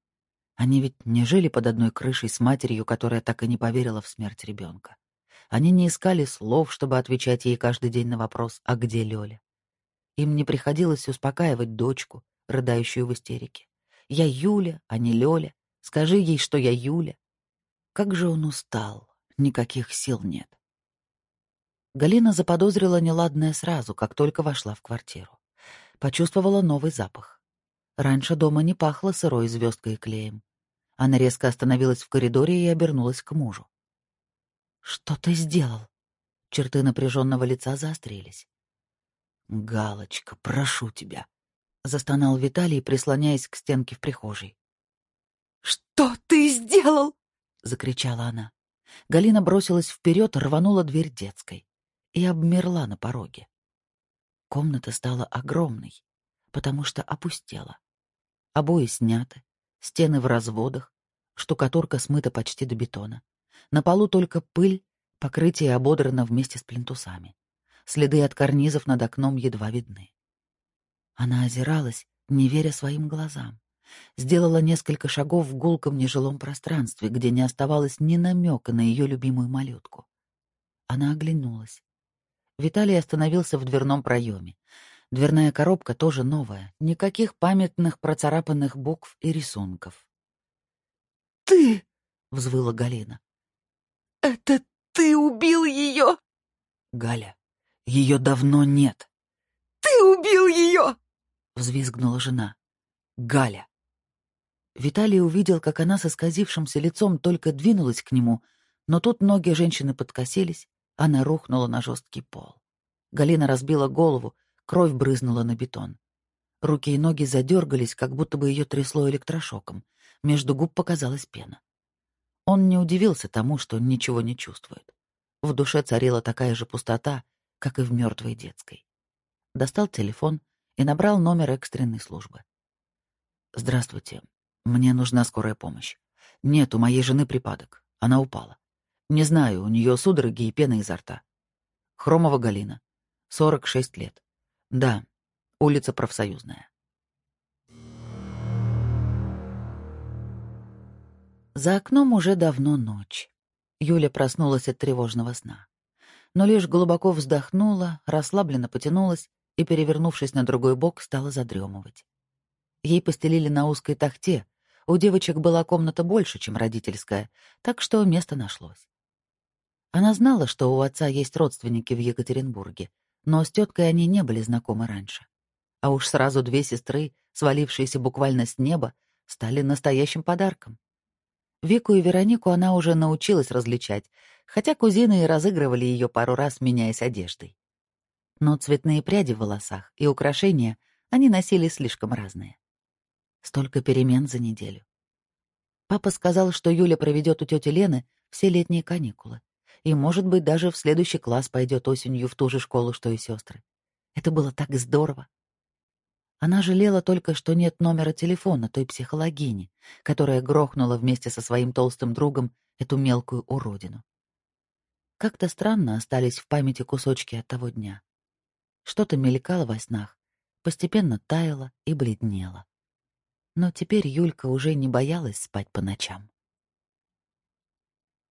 Они ведь не жили под одной крышей с матерью, которая так и не поверила в смерть ребенка. Они не искали слов, чтобы отвечать ей каждый день на вопрос «А где Лёля?». Им не приходилось успокаивать дочку, рыдающую в истерике. «Я Юля, а не Лёля. Скажи ей, что я Юля». Как же он устал. Никаких сил нет. Галина заподозрила неладное сразу, как только вошла в квартиру. Почувствовала новый запах. Раньше дома не пахло сырой звездкой и клеем. Она резко остановилась в коридоре и обернулась к мужу. «Что ты сделал?» Черты напряженного лица заострились. «Галочка, прошу тебя», — застонал Виталий, прислоняясь к стенке в прихожей. «Что ты сделал?» — закричала она. Галина бросилась вперед, рванула дверь детской и обмерла на пороге. Комната стала огромной, потому что опустела. Обои сняты, стены в разводах, штукатурка смыта почти до бетона. На полу только пыль, покрытие ободрано вместе с плинтусами. Следы от карнизов над окном едва видны. Она озиралась, не веря своим глазам. Сделала несколько шагов в гулком нежилом пространстве, где не оставалось ни намека на ее любимую малютку. Она оглянулась. Виталий остановился в дверном проеме. Дверная коробка тоже новая, никаких памятных процарапанных букв и рисунков. «Ты!» — взвыла Галина. «Это ты убил ее!» «Галя, ее давно нет!» «Ты убил ее!» — взвизгнула жена. «Галя!» Виталий увидел, как она с исказившимся лицом только двинулась к нему, но тут ноги женщины подкосились, она рухнула на жесткий пол. Галина разбила голову, кровь брызнула на бетон. Руки и ноги задергались, как будто бы ее трясло электрошоком. Между губ показалась пена. Он не удивился тому, что ничего не чувствует. В душе царила такая же пустота, как и в мертвой детской. Достал телефон и набрал номер экстренной службы. «Здравствуйте. Мне нужна скорая помощь. Нет, у моей жены припадок. Она упала. Не знаю, у нее судороги и пена изо рта. Хромова Галина. 46 лет. Да, улица Профсоюзная. За окном уже давно ночь. Юля проснулась от тревожного сна. Но лишь глубоко вздохнула, расслабленно потянулась и, перевернувшись на другой бок, стала задремывать. Ей постелили на узкой тахте. У девочек была комната больше, чем родительская, так что место нашлось. Она знала, что у отца есть родственники в Екатеринбурге, но с теткой они не были знакомы раньше. А уж сразу две сестры, свалившиеся буквально с неба, стали настоящим подарком. Вику и Веронику она уже научилась различать, хотя кузины и разыгрывали ее пару раз, меняясь одеждой. Но цветные пряди в волосах и украшения они носили слишком разные. Столько перемен за неделю. Папа сказал, что Юля проведет у тети Лены все летние каникулы, и, может быть, даже в следующий класс пойдет осенью в ту же школу, что и сестры. Это было так здорово. Она жалела только, что нет номера телефона той психологини, которая грохнула вместе со своим толстым другом эту мелкую уродину. Как-то странно остались в памяти кусочки от того дня. Что-то мелькало во снах, постепенно таяло и бледнело. Но теперь Юлька уже не боялась спать по ночам.